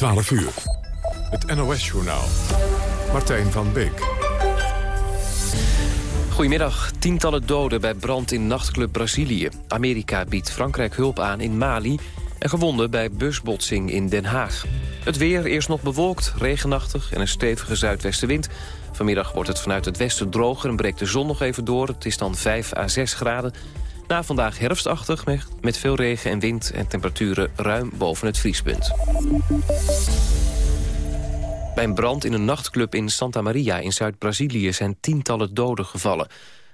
12 uur. Het NOS-journaal. Martijn van Beek. Goedemiddag. Tientallen doden bij brand in nachtclub Brazilië. Amerika biedt Frankrijk hulp aan in Mali... en gewonden bij busbotsing in Den Haag. Het weer eerst nog bewolkt, regenachtig en een stevige zuidwestenwind. Vanmiddag wordt het vanuit het westen droger en breekt de zon nog even door. Het is dan 5 à 6 graden. Na vandaag herfstachtig met veel regen en wind en temperaturen ruim boven het vriespunt. Bij een brand in een nachtclub in Santa Maria in Zuid-Brazilië zijn tientallen doden gevallen.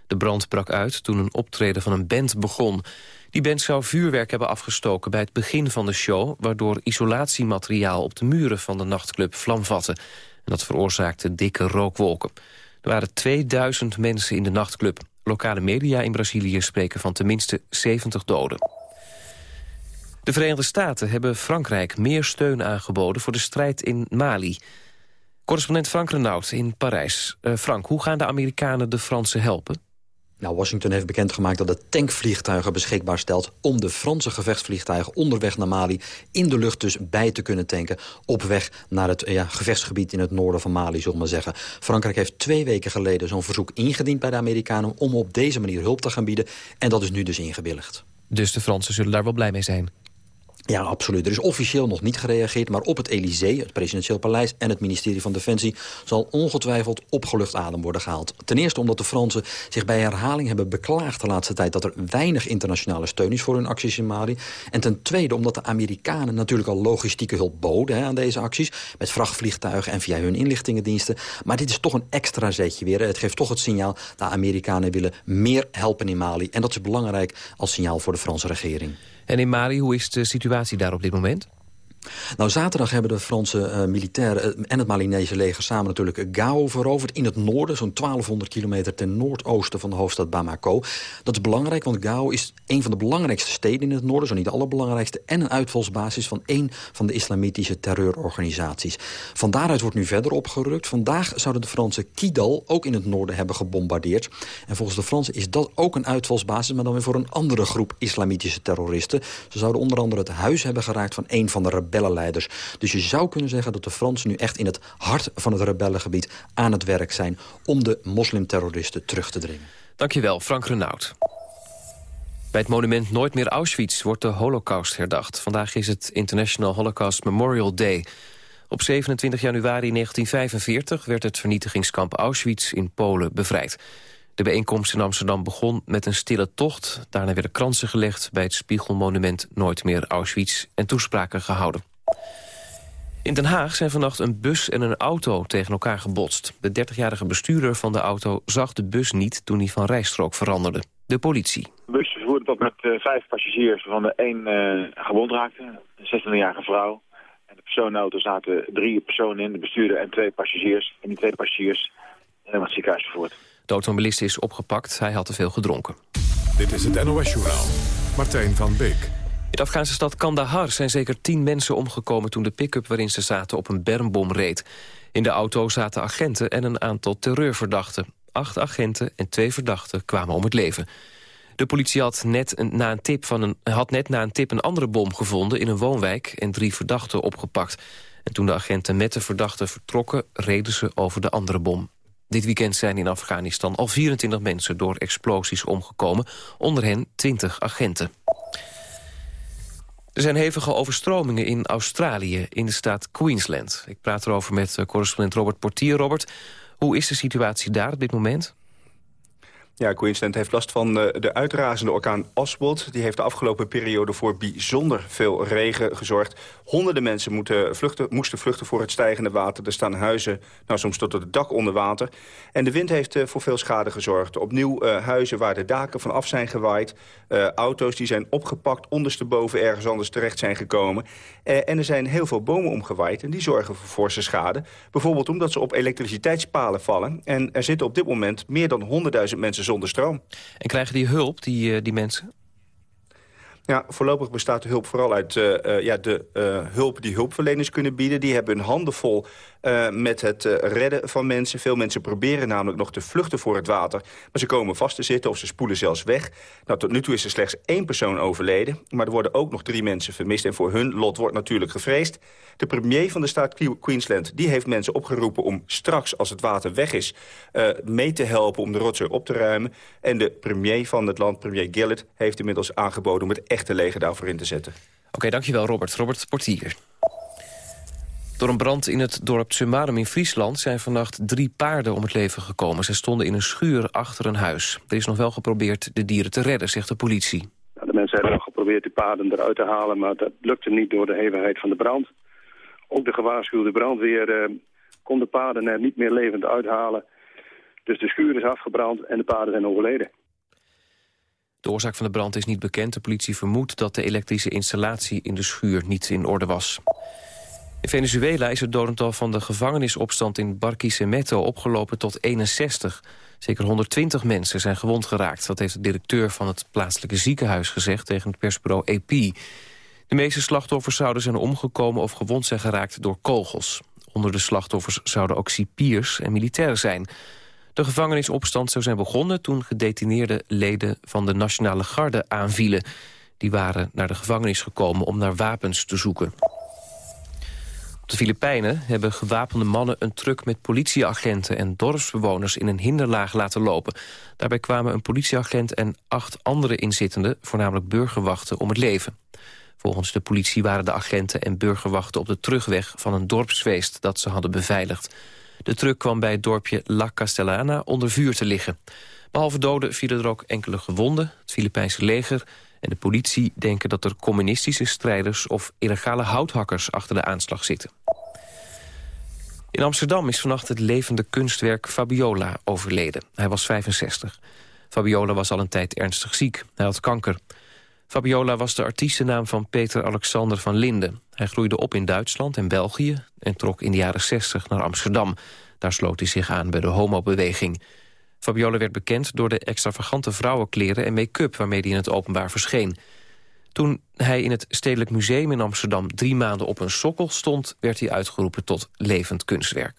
De brand brak uit toen een optreden van een band begon. Die band zou vuurwerk hebben afgestoken bij het begin van de show... waardoor isolatiemateriaal op de muren van de nachtclub vlam vatte. En dat veroorzaakte dikke rookwolken. Er waren 2000 mensen in de nachtclub. Lokale media in Brazilië spreken van tenminste 70 doden. De Verenigde Staten hebben Frankrijk meer steun aangeboden... voor de strijd in Mali. Correspondent Frank Renaud in Parijs. Uh, Frank, hoe gaan de Amerikanen de Fransen helpen? Nou, Washington heeft bekendgemaakt dat het tankvliegtuigen beschikbaar stelt... om de Franse gevechtsvliegtuigen onderweg naar Mali... in de lucht dus bij te kunnen tanken... op weg naar het ja, gevechtsgebied in het noorden van Mali, zullen we maar zeggen. Frankrijk heeft twee weken geleden zo'n verzoek ingediend bij de Amerikanen... om op deze manier hulp te gaan bieden. En dat is nu dus ingewilligd. Dus de Fransen zullen daar wel blij mee zijn? Ja, absoluut. Er is officieel nog niet gereageerd... maar op het Elysée, het presidentieel paleis en het ministerie van Defensie... zal ongetwijfeld opgelucht adem worden gehaald. Ten eerste omdat de Fransen zich bij herhaling hebben beklaagd de laatste tijd... dat er weinig internationale steun is voor hun acties in Mali. En ten tweede omdat de Amerikanen natuurlijk al logistieke hulp boden aan deze acties... met vrachtvliegtuigen en via hun inlichtingendiensten. Maar dit is toch een extra zetje weer. Het geeft toch het signaal dat Amerikanen willen meer helpen in Mali. En dat is belangrijk als signaal voor de Franse regering. En in Mali, hoe is de situatie daar op dit moment? Nou, zaterdag hebben de Franse uh, militairen eh, en het Malinese leger samen natuurlijk Gao veroverd in het noorden, zo'n 1200 kilometer ten noordoosten van de hoofdstad Bamako. Dat is belangrijk, want Gao is een van de belangrijkste steden in het noorden, zo niet de allerbelangrijkste, en een uitvalsbasis van één van de islamitische terreurorganisaties. Van daaruit wordt nu verder opgerukt. Vandaag zouden de Fransen Kidal ook in het noorden hebben gebombardeerd. En volgens de Fransen is dat ook een uitvalsbasis, maar dan weer voor een andere groep islamitische terroristen. Ze zouden onder andere het huis hebben geraakt van een van de rebellen Dus je zou kunnen zeggen dat de Fransen nu echt in het hart van het rebellengebied aan het werk zijn... om de moslimterroristen terug te dringen. Dankjewel, Frank Renaud. Bij het monument Nooit meer Auschwitz wordt de holocaust herdacht. Vandaag is het International Holocaust Memorial Day. Op 27 januari 1945 werd het vernietigingskamp Auschwitz in Polen bevrijd. De bijeenkomst in Amsterdam begon met een stille tocht. Daarna werden kransen gelegd bij het spiegelmonument Nooit meer Auschwitz... en toespraken gehouden. In Den Haag zijn vannacht een bus en een auto tegen elkaar gebotst. De 30-jarige bestuurder van de auto zag de bus niet toen hij van rijstrook veranderde. De politie. De bus vervoerde tot met uh, vijf passagiers, waarvan de één uh, gewond raakte. Een 26-jarige vrouw. En de personenauto zaten drie personen in, de bestuurder en twee passagiers. En die twee passagiers zijn naar het ziekenhuis vervoerd. De automobilist is opgepakt. Hij had te veel gedronken. Dit is het NOS-journaal. Martijn van Beek. In de Afghaanse stad Kandahar zijn zeker tien mensen omgekomen... toen de pick-up waarin ze zaten op een bermbom reed. In de auto zaten agenten en een aantal terreurverdachten. Acht agenten en twee verdachten kwamen om het leven. De politie had net, een, na een tip van een, had net na een tip een andere bom gevonden... in een woonwijk en drie verdachten opgepakt. En toen de agenten met de verdachten vertrokken... reden ze over de andere bom. Dit weekend zijn in Afghanistan al 24 mensen door explosies omgekomen. Onder hen 20 agenten. Er zijn hevige overstromingen in Australië, in de staat Queensland. Ik praat erover met eh, correspondent Robert Portier. Robert, hoe is de situatie daar op dit moment? Ja, Queensland heeft last van uh, de uitrazende orkaan Oswald. Die heeft de afgelopen periode voor bijzonder veel regen gezorgd. Honderden mensen moeten vluchten, moesten vluchten voor het stijgende water. Er staan huizen, nou, soms tot het dak onder water. En de wind heeft uh, voor veel schade gezorgd. Opnieuw uh, huizen waar de daken van af zijn gewaaid. auto's die zijn opgepakt, ondersteboven ergens anders terecht zijn gekomen. en er zijn heel veel bomen omgewaaid en die zorgen voor forse schade. Bijvoorbeeld omdat ze op elektriciteitspalen vallen. En er zitten op dit moment meer dan 100.000 mensen zonder stroom. En krijgen die hulp, die, eh, die mensen? Ja, voorlopig bestaat de hulp vooral uit uh, ja, de uh, hulp die hulpverleners kunnen bieden. Die hebben hun handen vol uh, met het redden van mensen. Veel mensen proberen namelijk nog te vluchten voor het water. Maar ze komen vast te zitten of ze spoelen zelfs weg. Nou, tot nu toe is er slechts één persoon overleden. Maar er worden ook nog drie mensen vermist. En voor hun lot wordt natuurlijk gevreesd. De premier van de staat Queensland die heeft mensen opgeroepen... om straks, als het water weg is, mee te helpen om de rotzooi op te ruimen. En de premier van het land, premier Gillett, heeft inmiddels aangeboden... om het echte leger daarvoor in te zetten. Oké, dankjewel Robert. Robert Portier. Door een brand in het dorp Sumarum in Friesland zijn vannacht drie paarden om het leven gekomen. Ze stonden in een schuur achter een huis. Er is nog wel geprobeerd de dieren te redden, zegt de politie. de mensen hebben nog geprobeerd de paarden eruit te halen, maar dat lukte niet door de hevigheid van de brand. Ook de gewaarschuwde brandweer eh, kon de paarden er niet meer levend uithalen. Dus de schuur is afgebrand en de paarden zijn overleden. De oorzaak van de brand is niet bekend. De politie vermoedt dat de elektrische installatie in de schuur niet in orde was. In Venezuela is het dodental van de gevangenisopstand in Barquisimeto opgelopen tot 61. Zeker 120 mensen zijn gewond geraakt. Dat heeft de directeur van het plaatselijke ziekenhuis gezegd tegen het persbureau AP. De meeste slachtoffers zouden zijn omgekomen of gewond zijn geraakt door kogels. Onder de slachtoffers zouden ook cipiers en militairen zijn. De gevangenisopstand zou zijn begonnen toen gedetineerde leden van de Nationale Garde aanvielen. Die waren naar de gevangenis gekomen om naar wapens te zoeken. Op de Filipijnen hebben gewapende mannen een truck met politieagenten en dorpsbewoners in een hinderlaag laten lopen. Daarbij kwamen een politieagent en acht andere inzittenden, voornamelijk burgerwachten, om het leven. Volgens de politie waren de agenten en burgerwachten op de terugweg van een dorpsfeest dat ze hadden beveiligd. De truck kwam bij het dorpje La Castellana onder vuur te liggen. Behalve doden vielen er ook enkele gewonden. Het Filipijnse leger en de politie denken dat er communistische strijders... of illegale houthakkers achter de aanslag zitten. In Amsterdam is vannacht het levende kunstwerk Fabiola overleden. Hij was 65. Fabiola was al een tijd ernstig ziek. Hij had kanker. Fabiola was de artiestennaam van Peter Alexander van Linden. Hij groeide op in Duitsland en België en trok in de jaren 60 naar Amsterdam. Daar sloot hij zich aan bij de homobeweging. Fabiola werd bekend door de extravagante vrouwenkleren en make-up... waarmee hij in het openbaar verscheen. Toen hij in het Stedelijk Museum in Amsterdam drie maanden op een sokkel stond... werd hij uitgeroepen tot levend kunstwerk.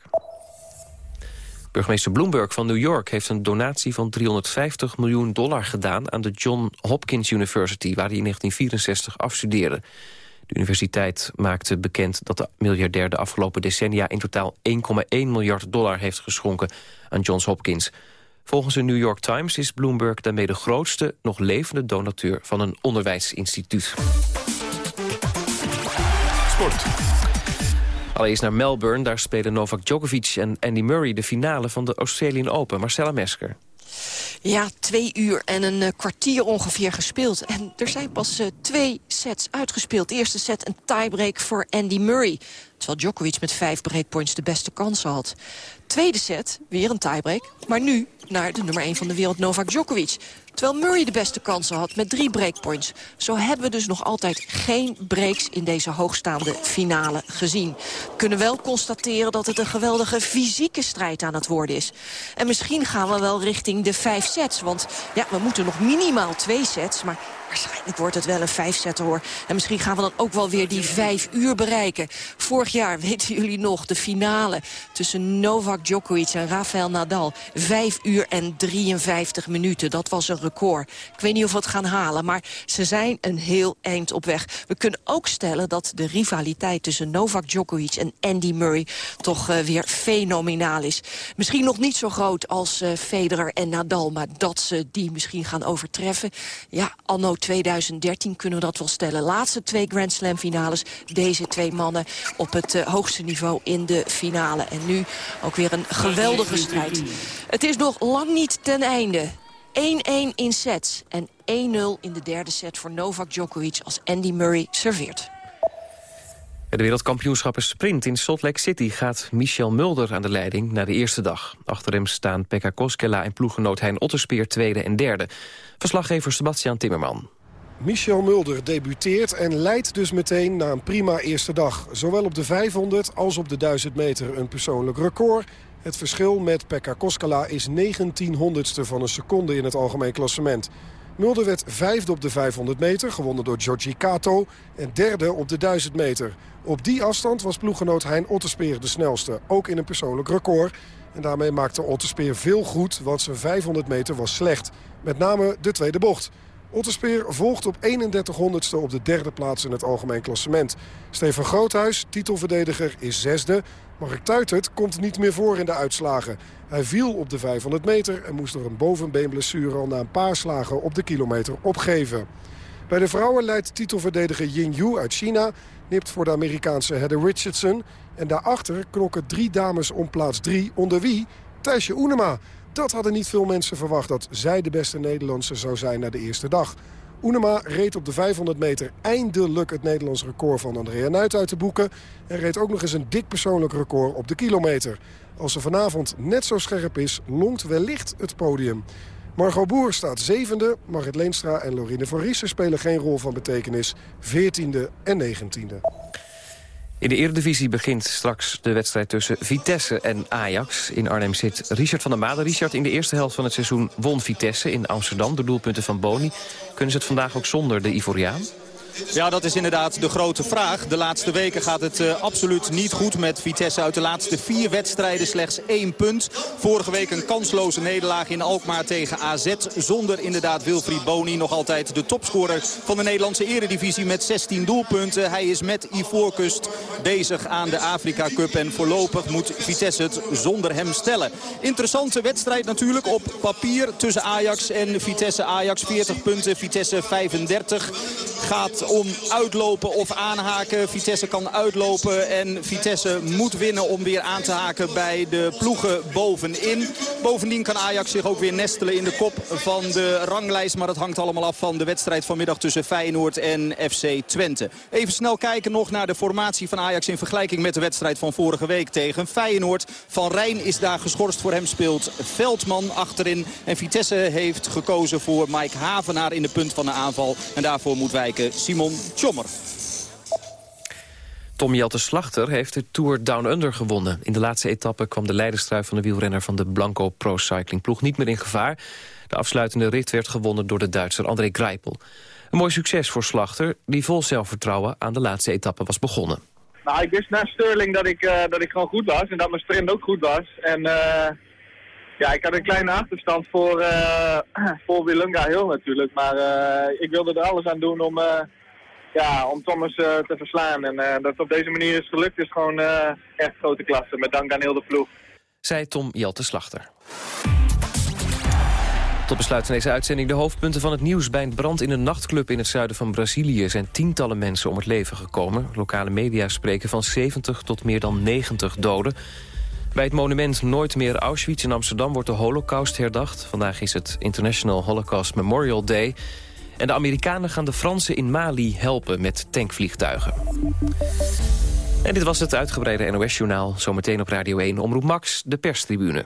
Burgemeester Bloomberg van New York heeft een donatie van 350 miljoen dollar gedaan aan de John Hopkins University, waar hij in 1964 afstudeerde. De universiteit maakte bekend dat de miljardair de afgelopen decennia in totaal 1,1 miljard dollar heeft geschonken aan Johns Hopkins. Volgens de New York Times is Bloomberg daarmee de grootste nog levende donateur van een onderwijsinstituut. Sport. Allereerst naar Melbourne, daar spelen Novak Djokovic en Andy Murray de finale van de Australian Open. Marcella Mesker. Ja, twee uur en een uh, kwartier ongeveer gespeeld. En er zijn pas uh, twee sets uitgespeeld. Eerste set een tiebreak voor Andy Murray. Terwijl Djokovic met vijf breakpoints de beste kansen had. Tweede set, weer een tiebreak. Maar nu naar de nummer 1 van de wereld, Novak Djokovic. Terwijl Murray de beste kansen had met drie breakpoints. Zo hebben we dus nog altijd geen breaks in deze hoogstaande finale gezien. We kunnen wel constateren dat het een geweldige fysieke strijd aan het worden is. En misschien gaan we wel richting de vijf sets. Want ja, we moeten nog minimaal twee sets. Maar Waarschijnlijk wordt het wel een vijfzetter hoor. En misschien gaan we dan ook wel weer die vijf uur bereiken. Vorig jaar, weten jullie nog, de finale tussen Novak Djokovic en Rafael Nadal. Vijf uur en 53 minuten, dat was een record. Ik weet niet of we het gaan halen, maar ze zijn een heel eind op weg. We kunnen ook stellen dat de rivaliteit tussen Novak Djokovic en Andy Murray... toch uh, weer fenomenaal is. Misschien nog niet zo groot als uh, Federer en Nadal... maar dat ze die misschien gaan overtreffen. Ja, anno 2013 kunnen we dat wel stellen. Laatste twee Grand Slam finales. Deze twee mannen op het uh, hoogste niveau in de finale. En nu ook weer een geweldige strijd. Het is nog lang niet ten einde. 1-1 in sets en 1-0 in de derde set voor Novak Djokovic als Andy Murray serveert. De wereldkampioenschappen sprint in Salt Lake City gaat Michel Mulder aan de leiding naar de eerste dag. Achter hem staan Pekka Koskela en ploeggenoot Hein Otterspeer tweede en derde. Verslaggever Sebastian Timmerman. Michel Mulder debuteert en leidt dus meteen na een prima eerste dag. Zowel op de 500 als op de 1000 meter een persoonlijk record. Het verschil met Pekka Koskela is 19 honderdste van een seconde in het algemeen klassement. Mulder werd vijfde op de 500 meter, gewonnen door Giorgi Kato. En derde op de 1000 meter. Op die afstand was ploeggenoot Hein Otterspeer de snelste. Ook in een persoonlijk record. En daarmee maakte Otterspeer veel goed, want zijn 500 meter was slecht. Met name de tweede bocht. Otterspeer volgt op 31 honderdste op de derde plaats in het algemeen klassement. Stefan Groothuis, titelverdediger, is zesde. Mark Tuitert komt niet meer voor in de uitslagen. Hij viel op de 500 meter en moest door een bovenbeenblessure al na een paar slagen op de kilometer opgeven. Bij de vrouwen leidt titelverdediger Yin Yu uit China... nipt voor de Amerikaanse Heather Richardson. En daarachter knokken drie dames om plaats drie, onder wie Thijsje Oenema. Dat hadden niet veel mensen verwacht dat zij de beste Nederlandse zou zijn na de eerste dag. Oenema reed op de 500 meter eindelijk het Nederlands record van Andrea Nuit uit de boeken. En reed ook nog eens een dik persoonlijk record op de kilometer. Als ze vanavond net zo scherp is, longt wellicht het podium. Margot Boer staat zevende. Marit Leenstra en Lorine van Riesen spelen geen rol van betekenis. Veertiende en negentiende. In de Eredivisie begint straks de wedstrijd tussen Vitesse en Ajax. In Arnhem zit Richard van der Made. Richard, in de eerste helft van het seizoen won Vitesse in Amsterdam. De doelpunten van Boni. Kunnen ze het vandaag ook zonder de Ivoriaan? Ja, dat is inderdaad de grote vraag. De laatste weken gaat het uh, absoluut niet goed met Vitesse. Uit de laatste vier wedstrijden slechts één punt. Vorige week een kansloze nederlaag in Alkmaar tegen AZ. Zonder inderdaad Wilfried Boni. Nog altijd de topscorer van de Nederlandse eredivisie met 16 doelpunten. Hij is met Ivoorkust bezig aan de Afrika Cup. En voorlopig moet Vitesse het zonder hem stellen. Interessante wedstrijd natuurlijk op papier tussen Ajax en Vitesse. Ajax 40 punten, Vitesse 35. Gaat om uitlopen of aanhaken. Vitesse kan uitlopen en Vitesse moet winnen om weer aan te haken bij de ploegen bovenin. Bovendien kan Ajax zich ook weer nestelen in de kop van de ranglijst. Maar dat hangt allemaal af van de wedstrijd vanmiddag tussen Feyenoord en FC Twente. Even snel kijken nog naar de formatie van Ajax in vergelijking met de wedstrijd van vorige week tegen Feyenoord. Van Rijn is daar geschorst. Voor hem speelt Veldman achterin. En Vitesse heeft gekozen voor Mike Havenaar in de punt van de aanval. En daarvoor moet wijken Simon Simon Tjommer. Tom Jelte Slachter heeft de Tour Down Under gewonnen. In de laatste etappe kwam de leiderstrui van de wielrenner van de Blanco Pro Cycling ploeg niet meer in gevaar. De afsluitende rit werd gewonnen door de Duitser André Greipel. Een mooi succes voor Slachter, die vol zelfvertrouwen aan de laatste etappe was begonnen. Nou, ik wist na Sterling dat ik, uh, dat ik gewoon goed was en dat mijn sprint ook goed was. En uh, ja, ik had een kleine achterstand voor, uh, voor Wilunga Hill natuurlijk. Maar ik wilde er alles aan doen om ja, om Thomas uh, te verslaan. En uh, dat het op deze manier is gelukt is gewoon uh, echt grote klasse. Met dank aan heel de ploeg. Zij Tom Jelte Slachter. Tot besluit van deze uitzending de hoofdpunten van het nieuws. Bij een brand in een nachtclub in het zuiden van Brazilië... zijn tientallen mensen om het leven gekomen. Lokale media spreken van 70 tot meer dan 90 doden. Bij het monument Nooit meer Auschwitz in Amsterdam wordt de holocaust herdacht. Vandaag is het International Holocaust Memorial Day... En de Amerikanen gaan de Fransen in Mali helpen met tankvliegtuigen. En dit was het uitgebreide NOS-journaal. Zometeen op Radio 1 Omroep Max, de perstribune.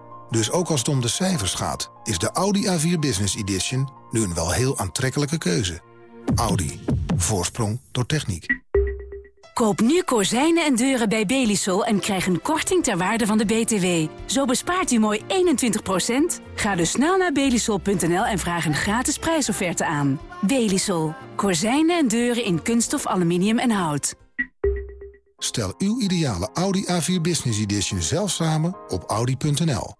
Dus ook als het om de cijfers gaat, is de Audi A4 Business Edition nu een wel heel aantrekkelijke keuze. Audi. Voorsprong door techniek. Koop nu kozijnen en deuren bij Belisol en krijg een korting ter waarde van de BTW. Zo bespaart u mooi 21%. Ga dus snel naar belisol.nl en vraag een gratis prijsofferte aan. Belisol. Kozijnen en deuren in kunststof, aluminium en hout. Stel uw ideale Audi A4 Business Edition zelf samen op audi.nl.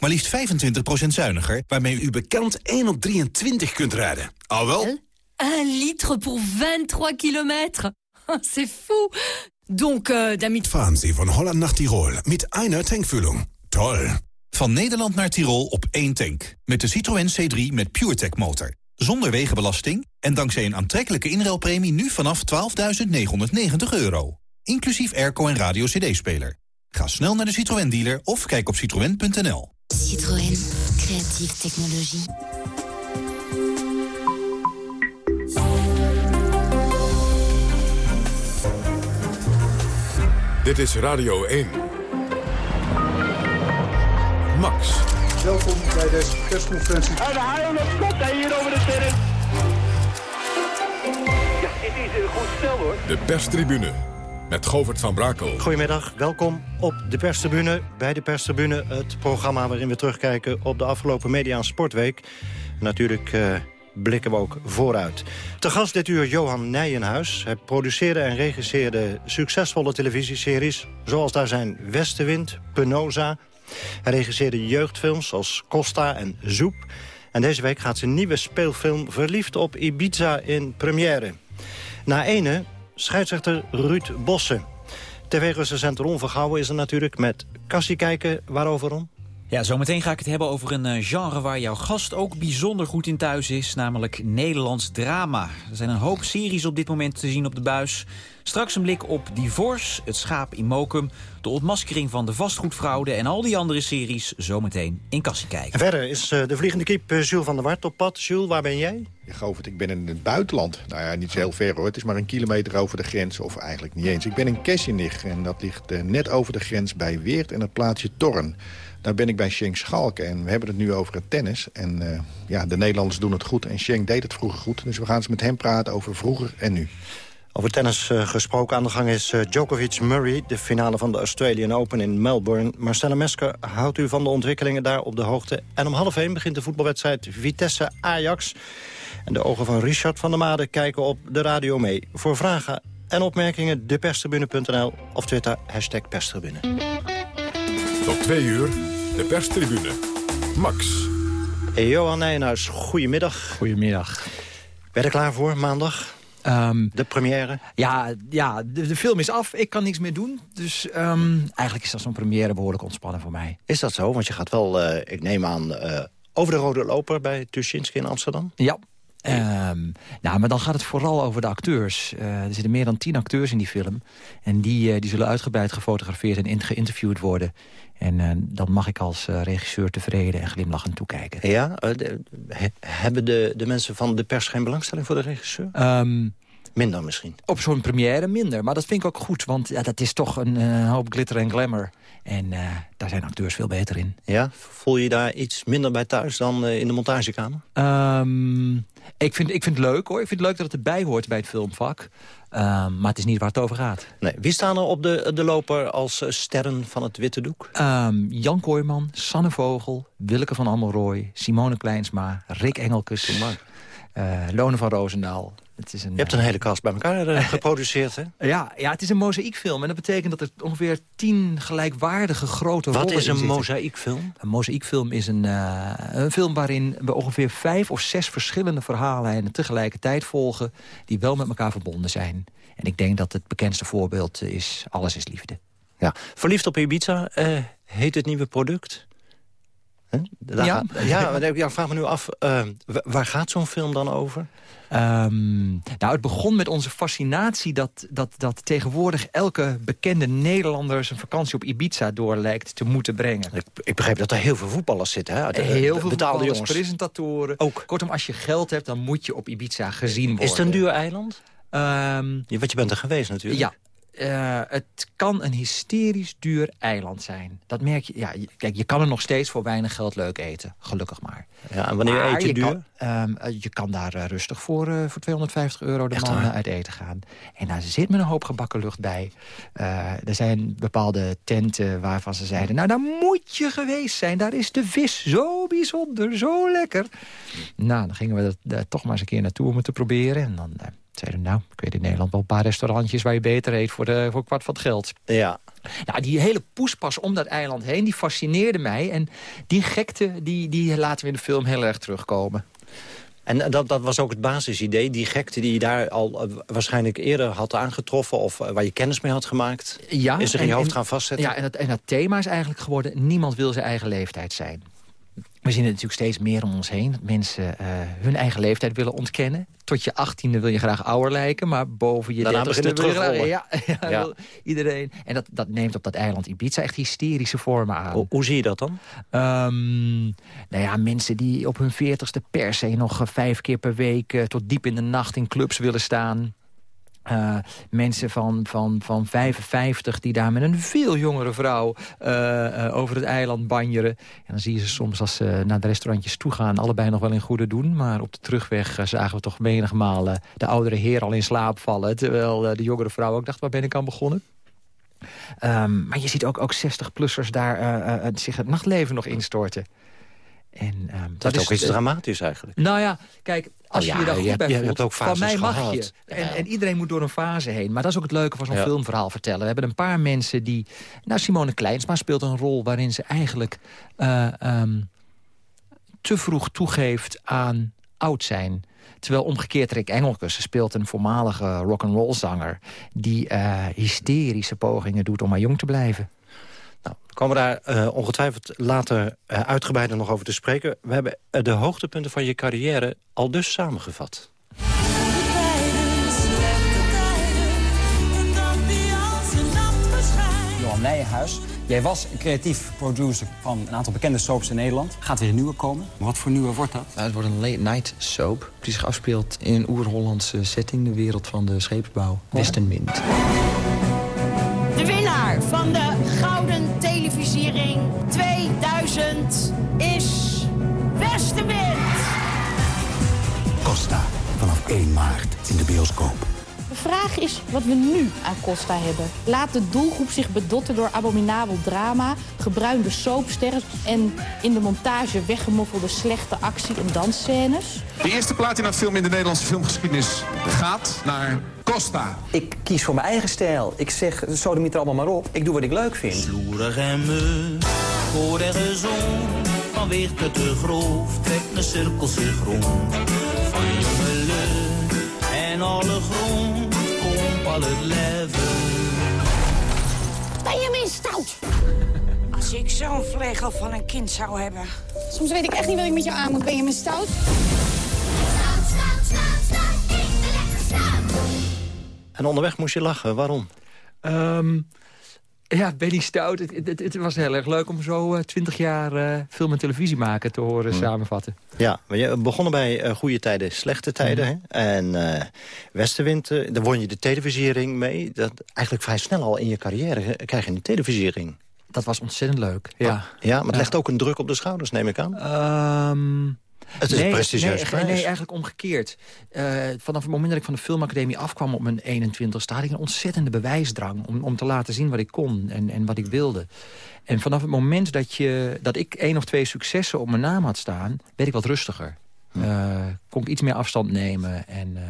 Maar liefst 25% zuiniger... waarmee u bekend 1 op 23 kunt rijden. Al wel? 1 litre pour 23 kilometer. C'est fou. Donc, uh, damit... Fahren Sie von Holland nach Tirol mit einer Tankfüllung. Toll. Van Nederland naar Tirol op één tank. Met de Citroën C3 met PureTech motor. Zonder wegenbelasting en dankzij een aantrekkelijke inruilpremie... nu vanaf 12.990 euro. Inclusief airco en radio cd-speler. Ga snel naar de Citroën-dealer of kijk op citroën.nl. Citroën. Creatieve technologie. Dit is Radio 1. Max. Welkom bij deze persconferentie. En de haal op kop hier over de terrein. Ja, dit is een goed stel hoor. De perstribune met Govert van Brakel. Goedemiddag, welkom op de perstribune. Bij de perstribune het programma waarin we terugkijken op de afgelopen media- sportweek. Natuurlijk... Uh, blikken we ook vooruit. Te gast dit uur Johan Nijenhuis. Hij produceerde en regisseerde succesvolle televisieseries... zoals daar zijn Westenwind, Penosa. Hij regisseerde jeugdfilms als Costa en Zoep. En deze week gaat zijn nieuwe speelfilm Verliefd op Ibiza in première. Na ene scheidsrechter Ruud Bossen. TV-recensent Ron Vergouwen is er natuurlijk met Cassie kijken. Waarover, Ron? Ja, zometeen ga ik het hebben over een genre waar jouw gast ook bijzonder goed in thuis is. Namelijk Nederlands drama. Er zijn een hoop series op dit moment te zien op de buis. Straks een blik op Divorce, Het Schaap in Mokum... de ontmaskering van de vastgoedfraude en al die andere series... zometeen in Kassie kijken. verder is uh, de vliegende kiep uh, Jules van der Wart op pad. Jules, waar ben jij? Ja, Govert, ik ben in het buitenland. Nou ja, niet zo heel ver hoor. Het is maar een kilometer over de grens, of eigenlijk niet eens. Ik ben in Kessenich en dat ligt net over de grens bij Weert... en het plaatsje Torren. Daar ben ik bij Schenk Schalke en we hebben het nu over het tennis. En uh, ja, de Nederlanders doen het goed en Schenk deed het vroeger goed. Dus we gaan eens met hem praten over vroeger en nu. Over tennis uh, gesproken aan de gang is uh, Djokovic-Murray... de finale van de Australian Open in Melbourne. Marcella Mesker, houdt u van de ontwikkelingen daar op de hoogte? En om half één begint de voetbalwedstrijd Vitesse-Ajax. En de ogen van Richard van der Made kijken op de radio mee. Voor vragen en opmerkingen deperstribune.nl of Twitter hashtag perstribune. Tot twee uur, de perstribune. Max. Hey, Johan Nijenhuis, goedemiddag. Goedemiddag. Ben je er klaar voor, maandag? Um, de première? Ja, ja de, de, film is af. Ik kan niks meer doen. Dus um, eigenlijk is dat zo'n première behoorlijk ontspannen voor mij. Is dat zo? Want je gaat wel, uh, ik neem aan, uh, over de Rode Loper bij Tuschinski in Amsterdam? Ja. Um, nou, maar dan gaat het vooral over de acteurs. Uh, er zitten meer dan tien acteurs in die film. En die, uh, die zullen uitgebreid gefotografeerd en geïnterviewd worden. En uh, dan mag ik als regisseur tevreden en glimlachend toekijken. Ja? De, he, hebben de, de mensen van de pers geen belangstelling voor de regisseur? Um, minder misschien? Op zo'n première minder. Maar dat vind ik ook goed, want ja, dat is toch een hoop glitter en glamour. En daar zijn acteurs veel beter in. Ja? Voel je daar iets minder bij thuis dan in de montagekamer? Um, ik vind, ik vind het leuk hoor. Ik vind het leuk dat het erbij hoort bij het filmvak. Um, maar het is niet waar het over gaat. Nee. Wie staan er op de, de loper als sterren van het witte doek? Um, Jan Kooijman, Sanne Vogel, Willeke van Ammelrooy... Simone Kleinsma, Rick Engelkes, uh, Lone van Roosendaal. Het is een, je hebt een hele kast bij elkaar uh, geproduceerd, hè? Ja, ja, het is een mozaïekfilm. En dat betekent dat er ongeveer tien gelijkwaardige grote Wat rollen is een mozaïekfilm? Een mozaïekfilm is een, uh, een film waarin we ongeveer vijf of zes verschillende verhaallijnen tegelijkertijd volgen... die wel met elkaar verbonden zijn. En ik denk dat het bekendste voorbeeld is Alles is Liefde. Ja. Verliefd op Ibiza uh, heet het nieuwe product... Ja. Gaat, ja, ik vraag me nu af, uh, waar gaat zo'n film dan over? Um, nou, het begon met onze fascinatie dat, dat, dat tegenwoordig elke bekende Nederlander zijn vakantie op Ibiza door lijkt te moeten brengen. Ik, ik begreep dat er heel veel voetballers zitten. Hè? De, heel veel betaalde jongens. presentatoren. Ook. Kortom, als je geld hebt, dan moet je op Ibiza gezien worden. Is het een duur eiland? Um, ja, want je bent er geweest natuurlijk. Ja, uh, het kan een hysterisch duur eiland zijn. Dat merk je. Ja, kijk, je kan er nog steeds voor weinig geld leuk eten. Gelukkig maar. Ja, en wanneer maar eet je, je duur? Kan, um, je kan daar uh, rustig voor, voor 250 euro de man uit eten gaan. En daar zit me een hoop gebakken lucht bij. er zijn bepaalde tenten waarvan ze zeiden... nou, daar moet je geweest zijn. Daar is de vis zo bijzonder, zo lekker. Nou, dan gingen we er toch maar eens een keer naartoe om het te proberen. En dan zeiden nou, ik weet in Nederland wel een paar restaurantjes... waar je beter eet voor, de, voor kwart van het geld. Ja. Nou, die hele poespas om dat eiland heen, die fascineerde mij. En die gekte, die, die laten we in de film heel erg terugkomen. En dat, dat was ook het basisidee, die gekte die je daar al uh, waarschijnlijk eerder had aangetroffen... of uh, waar je kennis mee had gemaakt, ja, is er in je hoofd gaan vastzetten? Ja, en dat, en dat thema is eigenlijk geworden... niemand wil zijn eigen leeftijd zijn. We zien het natuurlijk steeds meer om ons heen. Dat mensen uh, hun eigen leeftijd willen ontkennen. Tot je achttiende wil je graag ouder lijken. Maar boven je dertigste wil je graag... Ja, ja, ja. iedereen. En dat, dat neemt op dat eiland Ibiza echt hysterische vormen aan. Hoe, hoe zie je dat dan? Um, nou ja, mensen die op hun veertigste per se nog vijf keer per week... Uh, tot diep in de nacht in clubs willen staan. Uh, mensen van, van, van 55 die daar met een veel jongere vrouw uh, uh, over het eiland banjeren. En dan zie je ze soms als ze naar de restaurantjes toe gaan... allebei nog wel in goede doen. Maar op de terugweg zagen we toch menigmaal de oudere heer al in slaap vallen... terwijl de jongere vrouw ook dacht, waar ben ik aan begonnen? Um, maar je ziet ook, ook 60-plussers daar zich het nachtleven nog instorten. En, um, dat, is ook iets dramatisch eigenlijk. Nou ja, kijk, als oh ja, je je daar goed je bij hebt, voelt, ook van mij mag gehad. je. En, en, iedereen moet door een fase heen. Maar dat is ook het leuke van zo'n Ja. filmverhaal vertellen. We hebben een paar mensen die... Nou, Simone Kleinsma speelt een rol waarin ze eigenlijk... Uh, um, te vroeg toegeeft aan oud zijn. Terwijl omgekeerd Rick Engelkes speelt een voormalige rock'n'roll zanger... die uh, hysterische pogingen doet om maar jong te blijven. Nou, we komen daar uh, ongetwijfeld later uh, uitgebreider nog over te spreken. We hebben uh, de hoogtepunten van je carrière al dus samengevat. Johan Nijenhuis, jij was creatief producer van een aantal bekende soaps in Nederland. Gaat weer een nieuwe komen. Wat voor nieuwe wordt dat? Nou, het wordt een late night soap die zich afspeelt in een oer-Hollandse setting... de wereld van de scheepsbouw, Westenwind. De winnaar van de 1 maart in de bioscoop. De vraag is wat we nu aan Costa hebben. Laat de doelgroep zich bedotten door abominabel drama, gebruinde soapsterren... en in de montage weggemoffelde slechte actie- en dansscènes? De eerste platinafilm in de Nederlandse filmgeschiedenis gaat naar Costa. Ik kies voor mijn eigen stijl. Ik zeg, sodemiet er allemaal maar op. Ik doe wat ik leuk vind. Sloerig en me, voor een gezond. Vanwege het te grof, trekt een cirkel zich rond. Van en alle grond, komt al het leven. Benjamin Stout! Als ik zo'n vlegel van een kind zou hebben. Soms weet ik echt niet wat ik met jou aan moet. Ben je me stout? En onderweg moest je lachen. Waarom? Um, ja, Benny Stout. Het, het, het, was heel erg leuk om zo uh, 20 jaar uh, film en televisie maken te horen samenvatten. Ja, maar je begonnen bij uh, goede tijden, slechte tijden. Hmm. Hè? En Westenwind, daar won je de televisiering mee. Dat, eigenlijk vrij snel al in je carrière krijg je een televisiering. Dat was ontzettend leuk, ja. Ja, maar het legt ook een druk op de schouders, neem ik aan. Um... Het is nee, prestigieus nee, nee, eigenlijk omgekeerd. Uh, vanaf het moment dat ik van de filmacademie afkwam op mijn 21 had ik een ontzettende bewijsdrang om, om te laten zien wat ik kon en, en wat ik wilde. En vanaf het moment dat, je, dat ik één of twee successen op mijn naam had staan, werd ik wat rustiger. Hm. Uh, kon ik iets meer afstand nemen en uh,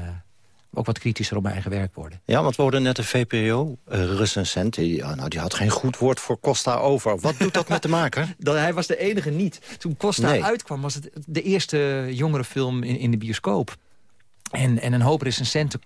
ook wat kritischer op mijn eigen werk worden. Ja, want we hoorden net een VPRO-recensent. Die, oh, nou, die had geen goed woord voor Costa over. Wat doet dat met de maker? dat, hij was de enige niet. Toen Costa nee. uitkwam was het de eerste jongere film in, in de bioscoop. En, en een hoop recensenten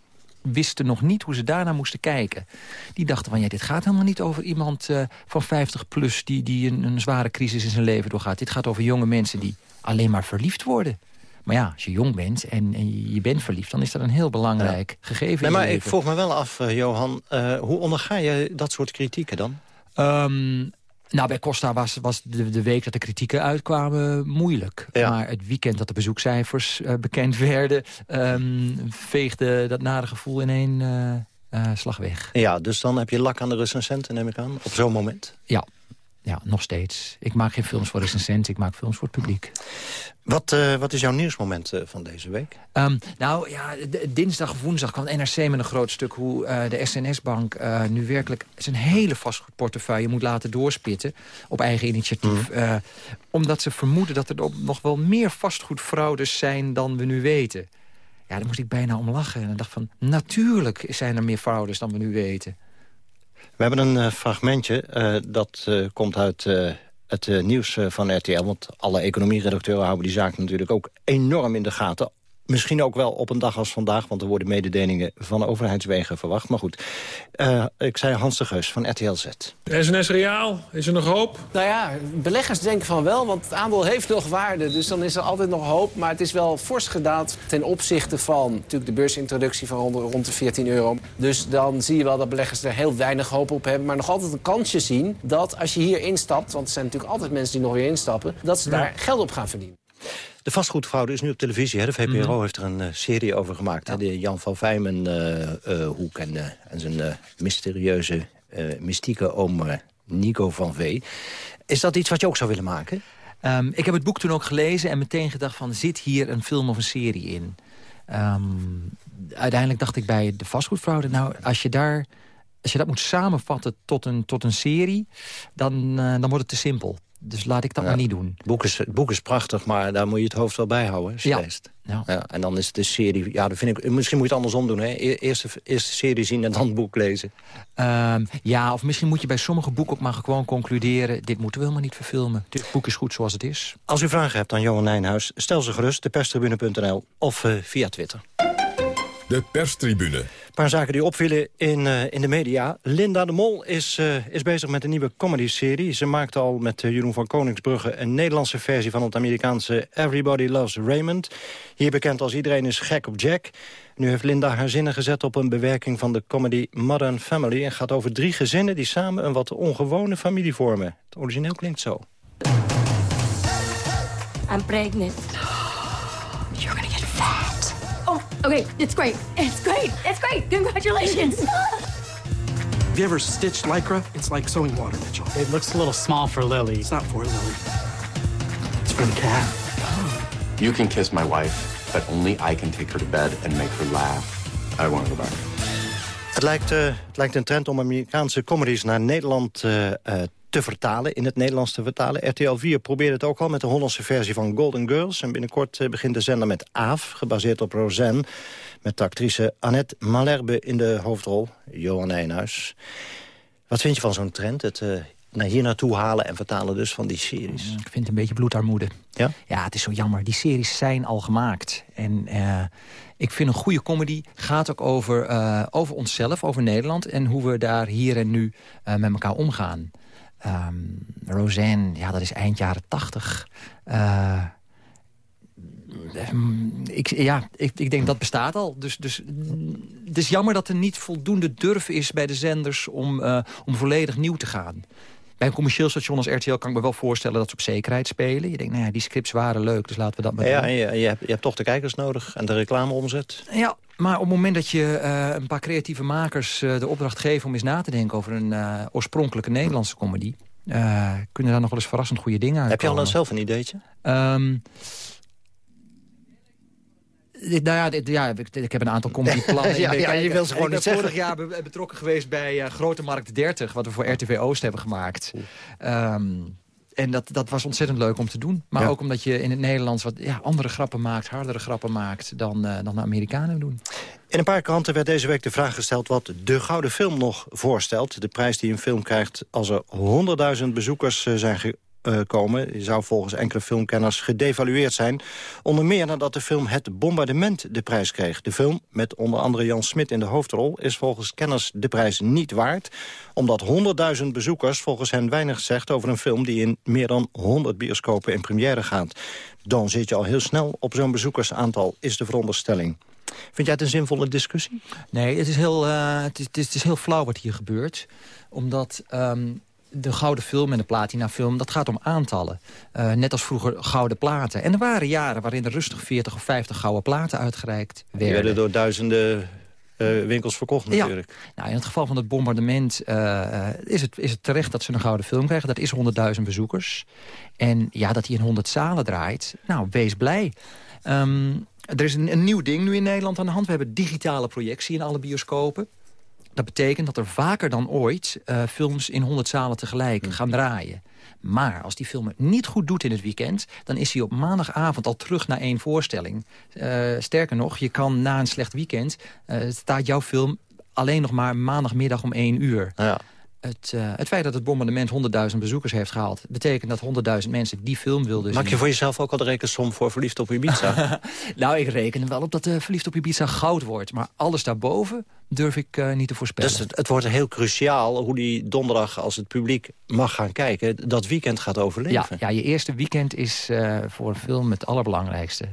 wisten nog niet hoe ze daarna moesten kijken. Die dachten van, ja, dit gaat helemaal niet over iemand uh, van 50 plus... die, die een, een zware crisis in zijn leven doorgaat. Dit gaat over jonge mensen die alleen maar verliefd worden. Maar ja, als je jong bent en, en, je bent verliefd... dan is dat een heel belangrijk ja. gegeven nee, Maar ik vroeg me wel af, uh, Johan... Uh, hoe onderga je dat soort kritieken dan? Um, nou, bij Costa was, was de, de, week dat de kritieken uitkwamen moeilijk. Ja. Maar het weekend dat de bezoekcijfers uh, bekend werden... Um, veegde dat nare gevoel in één slag weg. Ja, dus dan heb je lak aan de recensenten, neem ik aan, op zo'n moment? Ja. Ja, nog steeds. Ik maak geen films voor recensenten, ik maak films voor het publiek. Wat, uh, wat is jouw nieuwsmoment uh, van deze week? Um, nou ja, dinsdag of woensdag kwam NRC met een groot stuk... hoe uh, de SNS-bank nu werkelijk zijn hele vastgoedportefeuille moet laten doorspitten... op eigen initiatief. Mm. omdat ze vermoeden dat er nog wel meer vastgoedfraudes zijn dan we nu weten. Ja, daar moest ik bijna om lachen. En ik dacht van, natuurlijk zijn er meer fraudes dan we nu weten. We hebben een uh, fragmentje, uh, dat uh, komt uit het nieuws van RTL. Want alle economieredacteuren houden die zaak natuurlijk ook enorm in de gaten. Misschien ook wel op een dag als vandaag, want er worden mededelingen van overheidswegen verwacht. Maar goed, uh, ik zei Hans de Geus van RTL Z. SNS Reaal, is er nog hoop? Nou ja, beleggers denken van wel, want het aandeel heeft nog waarde. Dus dan is er altijd nog hoop. Maar het is wel fors gedaald ten opzichte van natuurlijk de beursintroductie van rond, rond de 14 euro. Dus dan zie je wel dat beleggers er heel weinig hoop op hebben. Maar nog altijd een kansje zien dat als je hier instapt... want er zijn natuurlijk altijd mensen die nog weer instappen... dat ze daar geld op gaan verdienen. De vastgoedfraude is nu op televisie. Hè? De VPRO Mhm. heeft er een uh, serie over gemaakt. Hè? De Jan van Vijmen uh, hoek en, en zijn mysterieuze, mystieke oom Nico van V. Is dat iets wat je ook zou willen maken? Um, ik heb het boek toen ook gelezen en meteen gedacht van... zit hier een film of een serie in? Um, uiteindelijk dacht ik bij de vastgoedfraude... nou, als je daar... Als je dat moet samenvatten tot een, tot een serie, dan, dan wordt het te simpel. Dus laat ik dat ja. maar niet doen. Het boek, is, het boek is prachtig, maar daar moet je het hoofd wel bij houden. Ja. Ja. ja. En dan is de serie... Ja, dat vind ik, misschien moet je het andersom doen. Hè? Eerst, de, eerst de serie zien en dan het boek lezen. Um, ja, of misschien moet je bij sommige boeken ook maar gewoon concluderen... dit moeten we helemaal niet verfilmen. Dit boek is goed zoals het is. Als u vragen hebt aan Johan Nijnhuis, stel ze gerust. Deperstribune.nl of uh, via Twitter. De perstribune. Een paar zaken die opvielen in, uh, in de media. Linda de Mol is, uh, is bezig met een nieuwe comedy-serie. Ze maakte al met uh, Jeroen van Koningsbrugge... een Nederlandse versie van het Amerikaanse Everybody Loves Raymond. Hier bekend als Iedereen is gek op Jack. Nu heeft Linda haar zinnen gezet op een bewerking van de comedy Modern Family... en gaat over drie gezinnen die samen een wat ongewone familie vormen. Het origineel klinkt zo. I'm pregnant. Okay, it's great. It's great. It's great. Congratulations. Have you ever stitched lycra? It's like sewing water, Mitchell. It looks a little small for Lily. It's not for Lily. It's for the cat. You can kiss my wife, but only I can take her to bed and make her laugh. I want to go back. Het lijkt, uh, het lijkt een trend om Amerikaanse comedies naar Nederland uh, uh, te vertalen, in het Nederlands te vertalen. RTL 4 probeerde het ook al met de Hollandse versie van Golden Girls. En binnenkort uh, begint de zender met Aaf, gebaseerd op Roseanne. Met de actrice Annette Malherbe in de hoofdrol, Johan Nijnhuis. Wat vind je van zo'n trend? Het uh, naar hier naartoe halen en vertalen dus van die series. Ik vind het een beetje bloedarmoede. Ja? Ja, het is zo jammer. Die series zijn al gemaakt. En uh, ik vind een goede comedy gaat ook over, uh, over onszelf, over Nederland... en hoe we daar hier en nu uh, met elkaar omgaan. Um, Roseanne, ja, dat is eind jaren tachtig. Uh, ik, ja, ik, ik denk dat bestaat al. Dus, dus het is jammer dat er niet voldoende durf is bij de zenders... om, uh, om volledig nieuw te gaan. Bij een commercieel station als RTL kan ik me wel voorstellen... dat ze op zekerheid spelen. Je denkt, nou ja, die scripts waren leuk, dus laten we dat maar ja, doen. Ja, je, je, hebt, je hebt toch de kijkers nodig en de reclameomzet. Ja, maar op het moment dat je uh, een paar creatieve makers uh, de opdracht geeft... om eens na te denken over een uh, oorspronkelijke Nederlandse comedy... kunnen daar nog wel eens verrassend goede dingen uit Heb je al dan zelf een ideetje? Um, nou ja, ja ik, ik, heb een aantal comedyplannen. ja, ja, je wil ze gewoon ik niet ben zeggen. vorig jaar be betrokken geweest bij Grote Markt 30... wat we voor RTV Oost hebben gemaakt. Um, en dat, dat was ontzettend leuk om te doen. Maar ja. ook omdat je in het Nederlands wat ja, andere grappen maakt... hardere grappen maakt dan, uh, dan de Amerikanen doen. In een paar kranten werd deze week de vraag gesteld... wat de Gouden Film nog voorstelt. De prijs die een film krijgt als er 100.000 bezoekers uh, zijn ge uh, komen. Zou volgens enkele filmkenners gedevalueerd zijn. Onder meer nadat de film Het Bombardement de prijs kreeg. De film, met onder andere Jan Smit in de hoofdrol... is volgens kenners de prijs niet waard. Omdat 100.000 bezoekers volgens hen weinig zegt... over een film die in meer dan 100 bioscopen in première gaat. Dan zit je al heel snel op zo'n bezoekersaantal, is de veronderstelling. Vind jij het een zinvolle discussie? Nee, het is heel, uh, het is, het is heel flauw wat hier gebeurt. Omdat... Um de gouden film en de platinafilm, dat gaat om aantallen. Uh, net als vroeger gouden platen. En er waren jaren waarin er rustig 40 of 50 gouden platen uitgereikt werden. Die werden door duizenden uh, winkels verkocht natuurlijk. Ja. Nou, in het geval van het bombardement uh, is, het, is het terecht dat ze een gouden film krijgen. Dat is 100.000 bezoekers. En ja, dat hij in 100 zalen draait, nou, wees blij. Um, er is een, een nieuw ding nu in Nederland aan de hand. We hebben digitale projectie in alle bioscopen. Dat betekent dat er vaker dan ooit uh, films in 100 zalen tegelijk gaan draaien. Maar als die film het niet goed doet in het weekend... dan is hij op maandagavond al terug naar één voorstelling. Uh, sterker nog, je kan na een slecht weekend... Uh, staat jouw film alleen nog maar maandagmiddag om één uur. Ja. Het, uh, het feit dat het bombardement 100.000 bezoekers heeft gehaald... betekent dat 100.000 mensen die film wilden Maak zien. je voor jezelf ook al de rekensom voor Verliefd op Ibiza? nou, ik reken wel op dat uh, Verliefd op Ibiza goud wordt. Maar alles daarboven durf ik uh, niet te voorspellen. Dus het, het, wordt heel cruciaal hoe die donderdag, als het publiek mag gaan kijken... dat weekend gaat overleven. Ja, ja je eerste weekend is voor een film het allerbelangrijkste.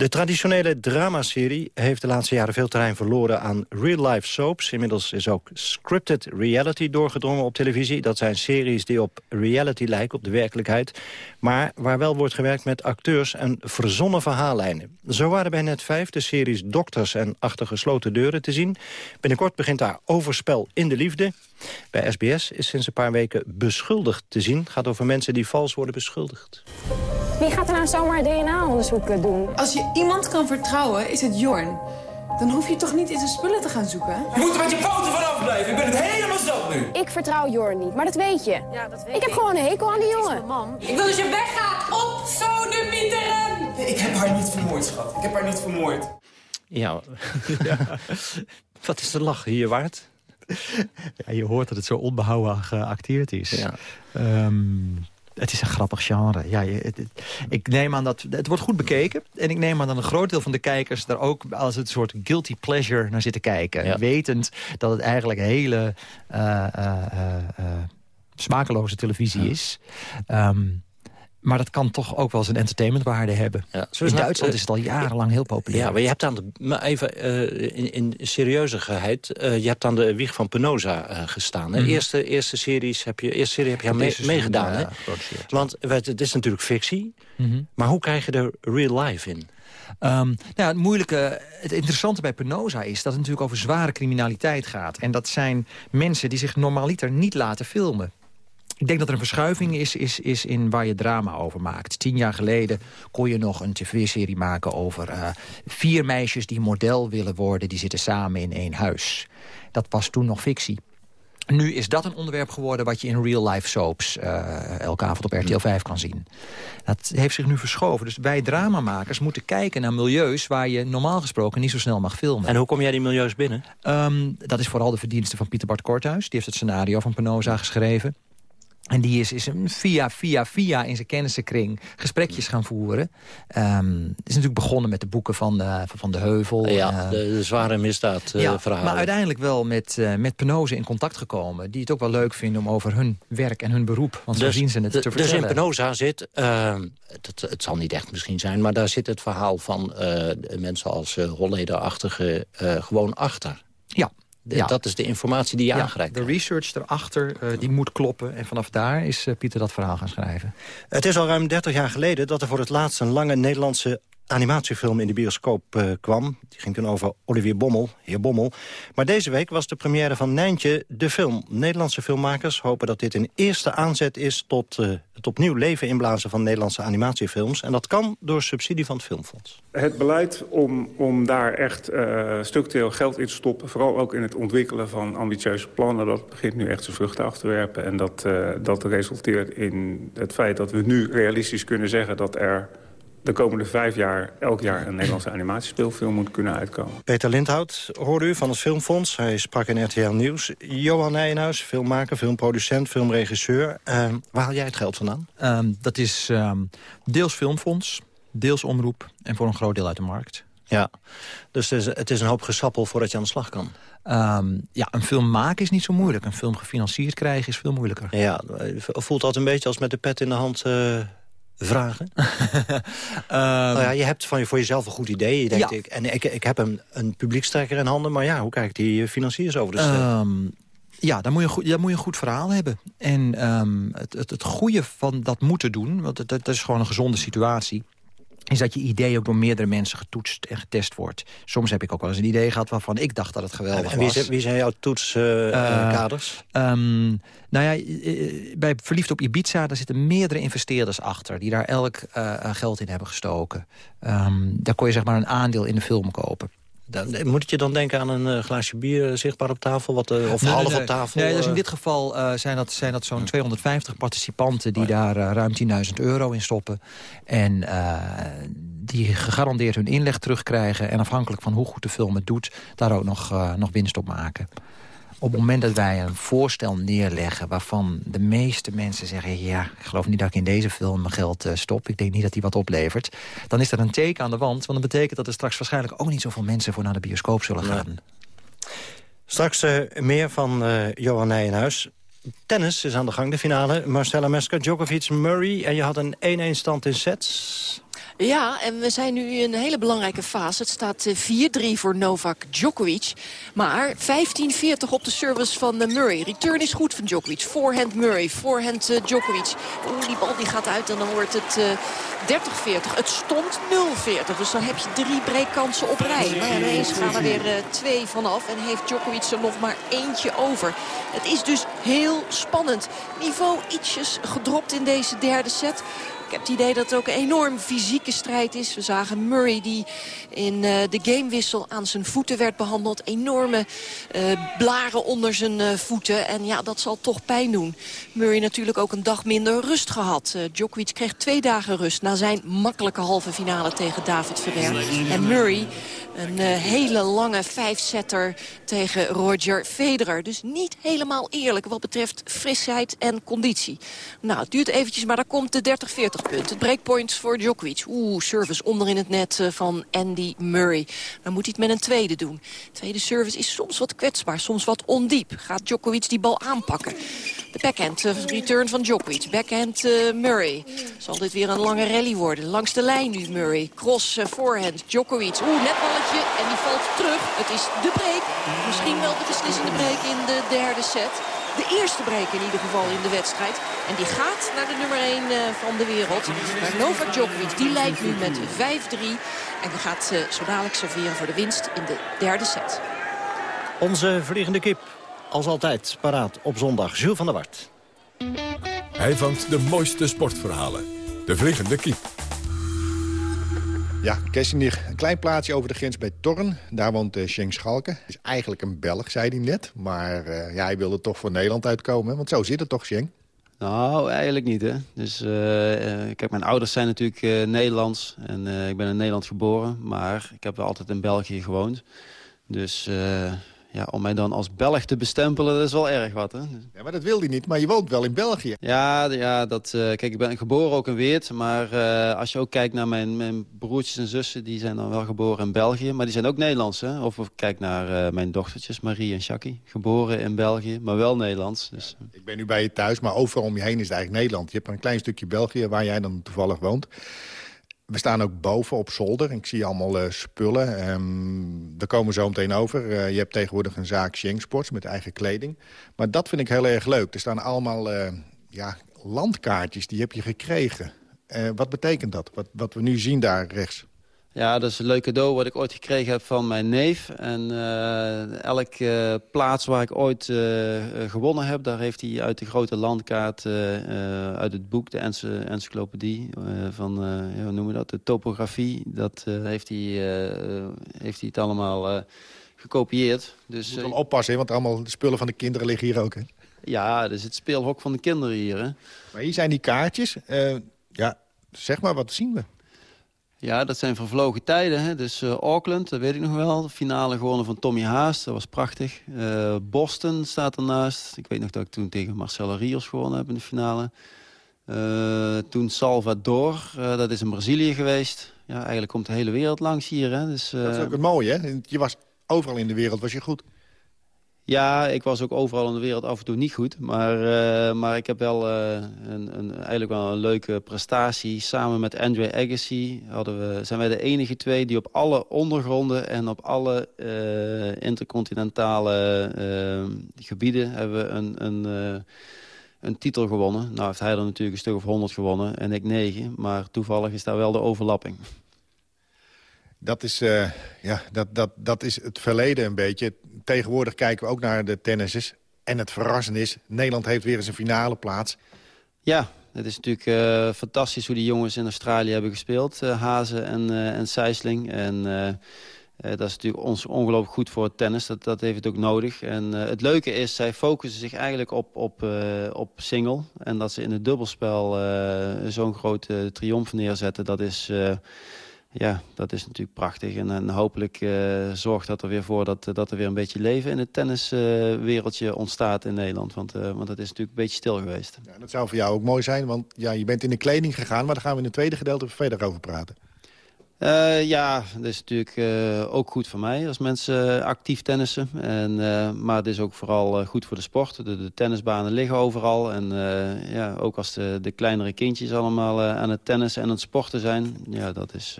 De traditionele dramaserie heeft de laatste jaren veel terrein verloren aan real-life soaps. Inmiddels is ook scripted reality doorgedrongen op televisie. Dat zijn series die op reality lijken, op de werkelijkheid. Maar waar wel wordt gewerkt met acteurs en verzonnen verhaallijnen. Zo waren bij Net5 de series Dokters en Achter gesloten deuren te zien. Binnenkort begint daar Overspel in de Liefde. Bij SBS is sinds een paar weken Beschuldigd te zien. Het gaat over mensen die vals worden beschuldigd. Wie gaat er nou zomaar DNA-onderzoek doen? Als je iemand kan vertrouwen, is het Jorn. Dan hoef je toch niet in zijn spullen te gaan zoeken? Je moet er met je poten vanaf blijven. Ik ben het helemaal zat nu. Ik vertrouw Jorn niet, maar dat weet je. Ja, dat weet ik. heb gewoon een hekel aan die jongen. Man. Ik wil dat je weggaat op sodemieteren. Ik heb haar niet vermoord, schat. Ik heb haar niet vermoord. Ja. ja. Wat is de lach hier waard? Ja, je hoort dat het zo onbehouden geacteerd is. Ja. Um, het is een grappig genre. Ja, je, het, het, ik neem aan dat het wordt goed bekeken. En ik neem aan dat een groot deel van de kijkers... daar ook als het soort guilty pleasure naar zitten kijken. Ja. Wetend dat het eigenlijk hele uh, uh, uh, smakeloze televisie ja. is. Um, maar dat kan toch ook wel eens een entertainmentwaarde hebben. Ja. In Duitsland is het al jarenlang heel populair. Ja, maar je hebt aan de, maar even uh, in, in serieuzigheid, uh, je hebt aan de wieg van Penosa gestaan. Hè? Mm. Eerste, eerste series heb je, eerste serie heb je mee, meegedaan. Hè? Want het is natuurlijk fictie, mm -hmm. maar hoe krijg je er real life in? Um, nou, het moeilijke, het interessante bij Penosa is dat het natuurlijk over zware criminaliteit gaat. En dat zijn mensen die zich normaliter niet laten filmen. Ik denk dat er een verschuiving is, is, is in waar je drama over maakt. Tien jaar geleden kon je nog een tv-serie maken over uh, vier meisjes die model willen worden. Die zitten samen in één huis. Dat was toen nog fictie. Nu is dat een onderwerp geworden wat je in real-life soaps uh, elke avond op RTL 5 kan zien. Dat heeft zich nu verschoven. Dus wij dramamakers moeten kijken naar milieus waar je normaal gesproken niet zo snel mag filmen. En hoe kom jij die milieus binnen? Um, dat is vooral de verdienste van Pieter Bart Korthuis. Die heeft het scenario van Penosa geschreven. En die is, is via, via, via in zijn kennissenkring gesprekjes gaan voeren. Um, het is natuurlijk begonnen met de boeken van de, van de Heuvel. Ja, uh, de, de, zware misdaad uh, ja. Maar uiteindelijk wel met, uh, met Penosa in contact gekomen. Die het ook wel leuk vinden om over hun werk en hun beroep. Want dus, zo zien ze het te vertellen. Dus in Penosa zit, het, het zal niet echt misschien zijn... maar daar zit het verhaal van mensen als Holleder-achtige gewoon achter. Ja, de, ja. Dat is de informatie die je ja, aangereikt De research erachter, uh, die moet kloppen. En vanaf daar is uh, Pieter dat verhaal gaan schrijven. Het is al ruim 30 jaar geleden dat er voor het laatst... een lange Nederlandse animatiefilm in de bioscoop uh, kwam. Die ging toen over Olivier Bommel, heer Bommel. Maar deze week was de première van Nijntje, de film. Nederlandse filmmakers hopen dat dit een eerste aanzet is... tot uh, het opnieuw leven inblazen van Nederlandse animatiefilms. En dat kan door subsidie van het Filmfonds. Het beleid om, om daar echt uh, structureel geld in te stoppen... vooral ook in het ontwikkelen van ambitieuze plannen... dat begint nu echt zijn vruchten af te werpen. En dat, dat resulteert in het feit dat we nu realistisch kunnen zeggen... dat er de komende vijf jaar elk jaar een Nederlandse animatiespeelfilm moet kunnen uitkomen. Peter Lindhout hoorde u van het Filmfonds. Hij sprak in RTL Nieuws. Johan Nijenhuis, filmmaker, filmproducent, filmregisseur. Uh, waar haal jij het geld vandaan? Um, dat is um, deels Filmfonds, deels omroep en voor een groot deel uit de markt. Ja, dus het is, het is een hoop gesappel voordat je aan de slag kan. Um, ja, een film maken is niet zo moeilijk. Een film gefinancierd krijgen is veel moeilijker. Ja, voelt dat een beetje als met de pet in de hand... Uh vragen? um, nou ja, je hebt van je voor jezelf een goed idee. Je denkt, ja. ik, en ik, ik heb een, een publiekstrekker in handen, maar ja, hoe kijk ik die financiers over de streep? Um, ja, daar moet, je een goed, daar moet je een goed verhaal hebben. En um, het, het, het goede van dat moeten doen, want dat is gewoon een gezonde situatie is dat je idee ook door meerdere mensen getoetst en getest wordt. Soms heb ik ook wel eens een idee gehad waarvan ik dacht dat het geweldig en wie was. Zijn, wie zijn jouw toetskaders? Uh, uh, um, nou ja, bij Verliefd op Ibiza, daar zitten meerdere investeerders achter... die daar elk uh, geld in hebben gestoken. Um, daar kon je zeg maar een aandeel in de film kopen. Dan, moet je dan denken aan een uh, glaasje bier zichtbaar op tafel? Wat, of nee, half nee, op tafel? Nee, dus in dit geval uh, zijn dat, zijn dat zo'n 250 participanten... die oh, ja. daar ruim 10.000 euro in stoppen. En die gegarandeerd hun inleg terugkrijgen... en afhankelijk van hoe goed de film het doet... daar ook nog, nog winst op maken. Op het moment dat wij een voorstel neerleggen... waarvan de meeste mensen zeggen... ja, ik geloof niet dat ik in deze film mijn geld uh, stop. Ik denk niet dat die wat oplevert. Dan is dat een teken aan de wand. Want dat betekent dat er straks waarschijnlijk ook niet zoveel mensen... voor naar de bioscoop zullen gaan. Straks uh, meer van uh, Johan Nijenhuis. Tennis is aan de gang, de finale. Marcella Mesker, Djokovic, Murray. En je had een 1-1 stand in sets. Ja, en we zijn nu in een hele belangrijke fase. Het staat 4-3 voor Novak Djokovic. Maar 15-40 op de service van Murray. Return is goed van Djokovic. Voorhand Murray, voorhand uh, Djokovic. Oeh, die bal die gaat uit en dan wordt het uh, 30-40. Het stond 0-40, dus dan heb je drie breekkansen op rij. Maar ineens gaan er weer uh, twee vanaf en heeft Djokovic er nog maar eentje over. Het is dus heel spannend. Niveau ietsjes gedropt in deze derde set. Ik heb het idee dat het ook een enorm fysieke strijd is. We zagen Murray die in uh, de gamewissel aan zijn voeten werd behandeld. Enorme uh, blaren onder zijn uh, voeten. En ja, dat zal toch pijn doen. Murray natuurlijk ook een dag minder rust gehad. Djokovic kreeg twee dagen rust na zijn makkelijke halve finale tegen David Ferrer. En Murray een uh, hele lange vijfsetter tegen Roger Federer. Dus niet helemaal eerlijk wat betreft frisheid en conditie. Nou, het duurt eventjes, maar daar komt de 30-40 punt. Het breakpoint voor Djokovic. Oeh, service onder in het net uh, van Andy Murray. Dan moet hij het met een tweede doen. Tweede service is soms wat kwetsbaar, soms wat ondiep. Gaat Djokovic die bal aanpakken? De backhand uh, return van Djokovic. Backhand Murray. Zal dit weer een lange rally worden? Langs de lijn nu Murray. Cross voorhand. Djokovic. Oeh, net balletje en die valt terug. Het is de break. Misschien wel de beslissende break in de derde set. De eerste break in ieder geval in de wedstrijd. En die gaat naar de nummer 1 van de wereld. Novak Djokovic die leidt nu met 5-3. En die gaat zo dadelijk serveren voor de winst in de derde set. Onze vliegende kip. Als altijd paraat op zondag. Jules van der Wart. Hij vangt de mooiste sportverhalen. De vliegende kip. Ja, Kessinir, een klein plaatsje over de grens bij Torren. Daar woont uh, Schenk Schalke. is eigenlijk een Belg, zei hij net. Maar uh, ja, hij wilde toch voor Nederland uitkomen. Want zo zit het toch, Schenk? Nou, eigenlijk niet, hè. Dus, uh, kijk, mijn ouders zijn natuurlijk Nederlands. En ik ben in Nederland geboren. Maar ik heb wel altijd in België gewoond. Dus ja, om mij dan als Belg te bestempelen, dat is wel erg wat, hè? Ja, maar dat wil hij niet, maar je woont wel in België. Ja, ja dat, uh, kijk, ik ben geboren ook in Weert. Maar uh, als je ook kijkt naar mijn, mijn broertjes en zussen... die zijn dan wel geboren in België, maar die zijn ook Nederlands, hè? Of kijk naar uh, mijn dochtertjes, Marie en Jackie. Geboren in België, maar wel Nederlands. Dus, ja, ik ben nu bij je thuis, maar overal om je heen is het eigenlijk Nederland. Je hebt een klein stukje België waar jij dan toevallig woont. We staan ook boven op zolder. Ik zie allemaal uh, spullen. Um, daar komen zo meteen over. Uh, je hebt tegenwoordig een zaak Sheng Sports met eigen kleding. Maar dat vind ik heel erg leuk. Er staan allemaal uh, ja, landkaartjes, die heb je gekregen. wat betekent dat, wat, wat we nu zien daar rechts? Ja, dat is een leuk cadeau wat ik ooit gekregen heb van mijn neef. En uh, elke uh, plaats waar ik ooit uh, gewonnen heb... daar heeft hij uit de grote landkaart, uit het boek, de encyclopedie... van, hoe noemen we dat, de topografie... dat heeft, hij, heeft hij het allemaal gekopieerd. Dus, je moet wel oppassen, want allemaal de spullen van de kinderen liggen hier ook. Hè? Ja, dus het speelhok van de kinderen hier. Hè? Maar hier zijn die kaartjes. ja, zeg maar, wat zien we? Ja, dat zijn vervlogen tijden. Hè? Dus uh, Auckland, dat weet ik nog wel. De finale gewonnen van Tommy Haas, dat was prachtig. Uh, Boston staat ernaast. Ik weet nog dat ik toen tegen Marcelo Rios gewonnen heb in de finale. Uh, toen Salvador, dat is in Brazilië geweest. Ja, eigenlijk komt de hele wereld langs hier. Hè? Dus, dat is ook het mooie, hè? Je was overal in de wereld, was je goed. Ja, ik was ook overal in de wereld af en toe niet goed. Maar, uh, maar ik heb wel uh, een, een, eigenlijk wel een leuke prestatie. Samen met Andre Agassi hadden we, zijn wij de enige twee die op alle ondergronden... en op alle uh, intercontinentale gebieden hebben een, een, een titel gewonnen. Nou heeft hij er natuurlijk een stuk of honderd gewonnen en ik negen. Maar toevallig is daar wel de overlapping. Dat is, uh, ja, dat, dat, dat is het verleden een beetje. Tegenwoordig kijken we ook naar de tennissers. En het verrassende is, Nederland heeft weer eens een finale plaats. Ja, het is natuurlijk uh, fantastisch hoe die jongens in Australië hebben gespeeld. Uh, Hazen en, en Sijsling. En dat is natuurlijk ons ongelooflijk goed voor het tennis. Dat, dat heeft het ook nodig. En het leuke is, zij focussen zich eigenlijk op, op, op single. En dat ze in het dubbelspel zo'n grote triomf neerzetten, dat is ja, dat is natuurlijk prachtig. En, en hopelijk uh, zorgt dat er weer voor dat, dat er weer een beetje leven in het tenniswereldje uh, ontstaat in Nederland. Want, uh, want dat is natuurlijk een beetje stil geweest. Ja, dat zou voor jou ook mooi zijn, want ja, je bent in de kleding gegaan. Maar daar gaan we in het tweede gedeelte verder over praten. Uh, ja, dat is natuurlijk uh, ook goed voor mij als mensen actief tennissen. En, uh, maar het is ook vooral goed voor de sport. De, de tennisbanen liggen overal. En ja, ook als de, de, kleinere kindjes allemaal aan het tennissen en aan het sporten zijn... ja, dat is,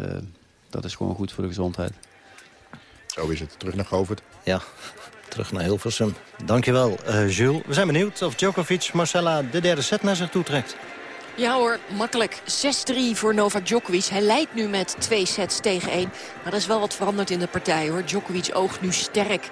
dat is gewoon goed voor de gezondheid. Zo is het. Terug naar Govert. Ja, terug naar Hilversum. Dankjewel, Jules. We zijn benieuwd of Djokovic Marcella de derde set naar zich toe trekt. Ja hoor, makkelijk. 6-3 voor Novak Djokovic. Hij leidt nu met twee sets tegen één. Maar er is wel wat veranderd in de partij hoor. Djokovic oogt nu sterk.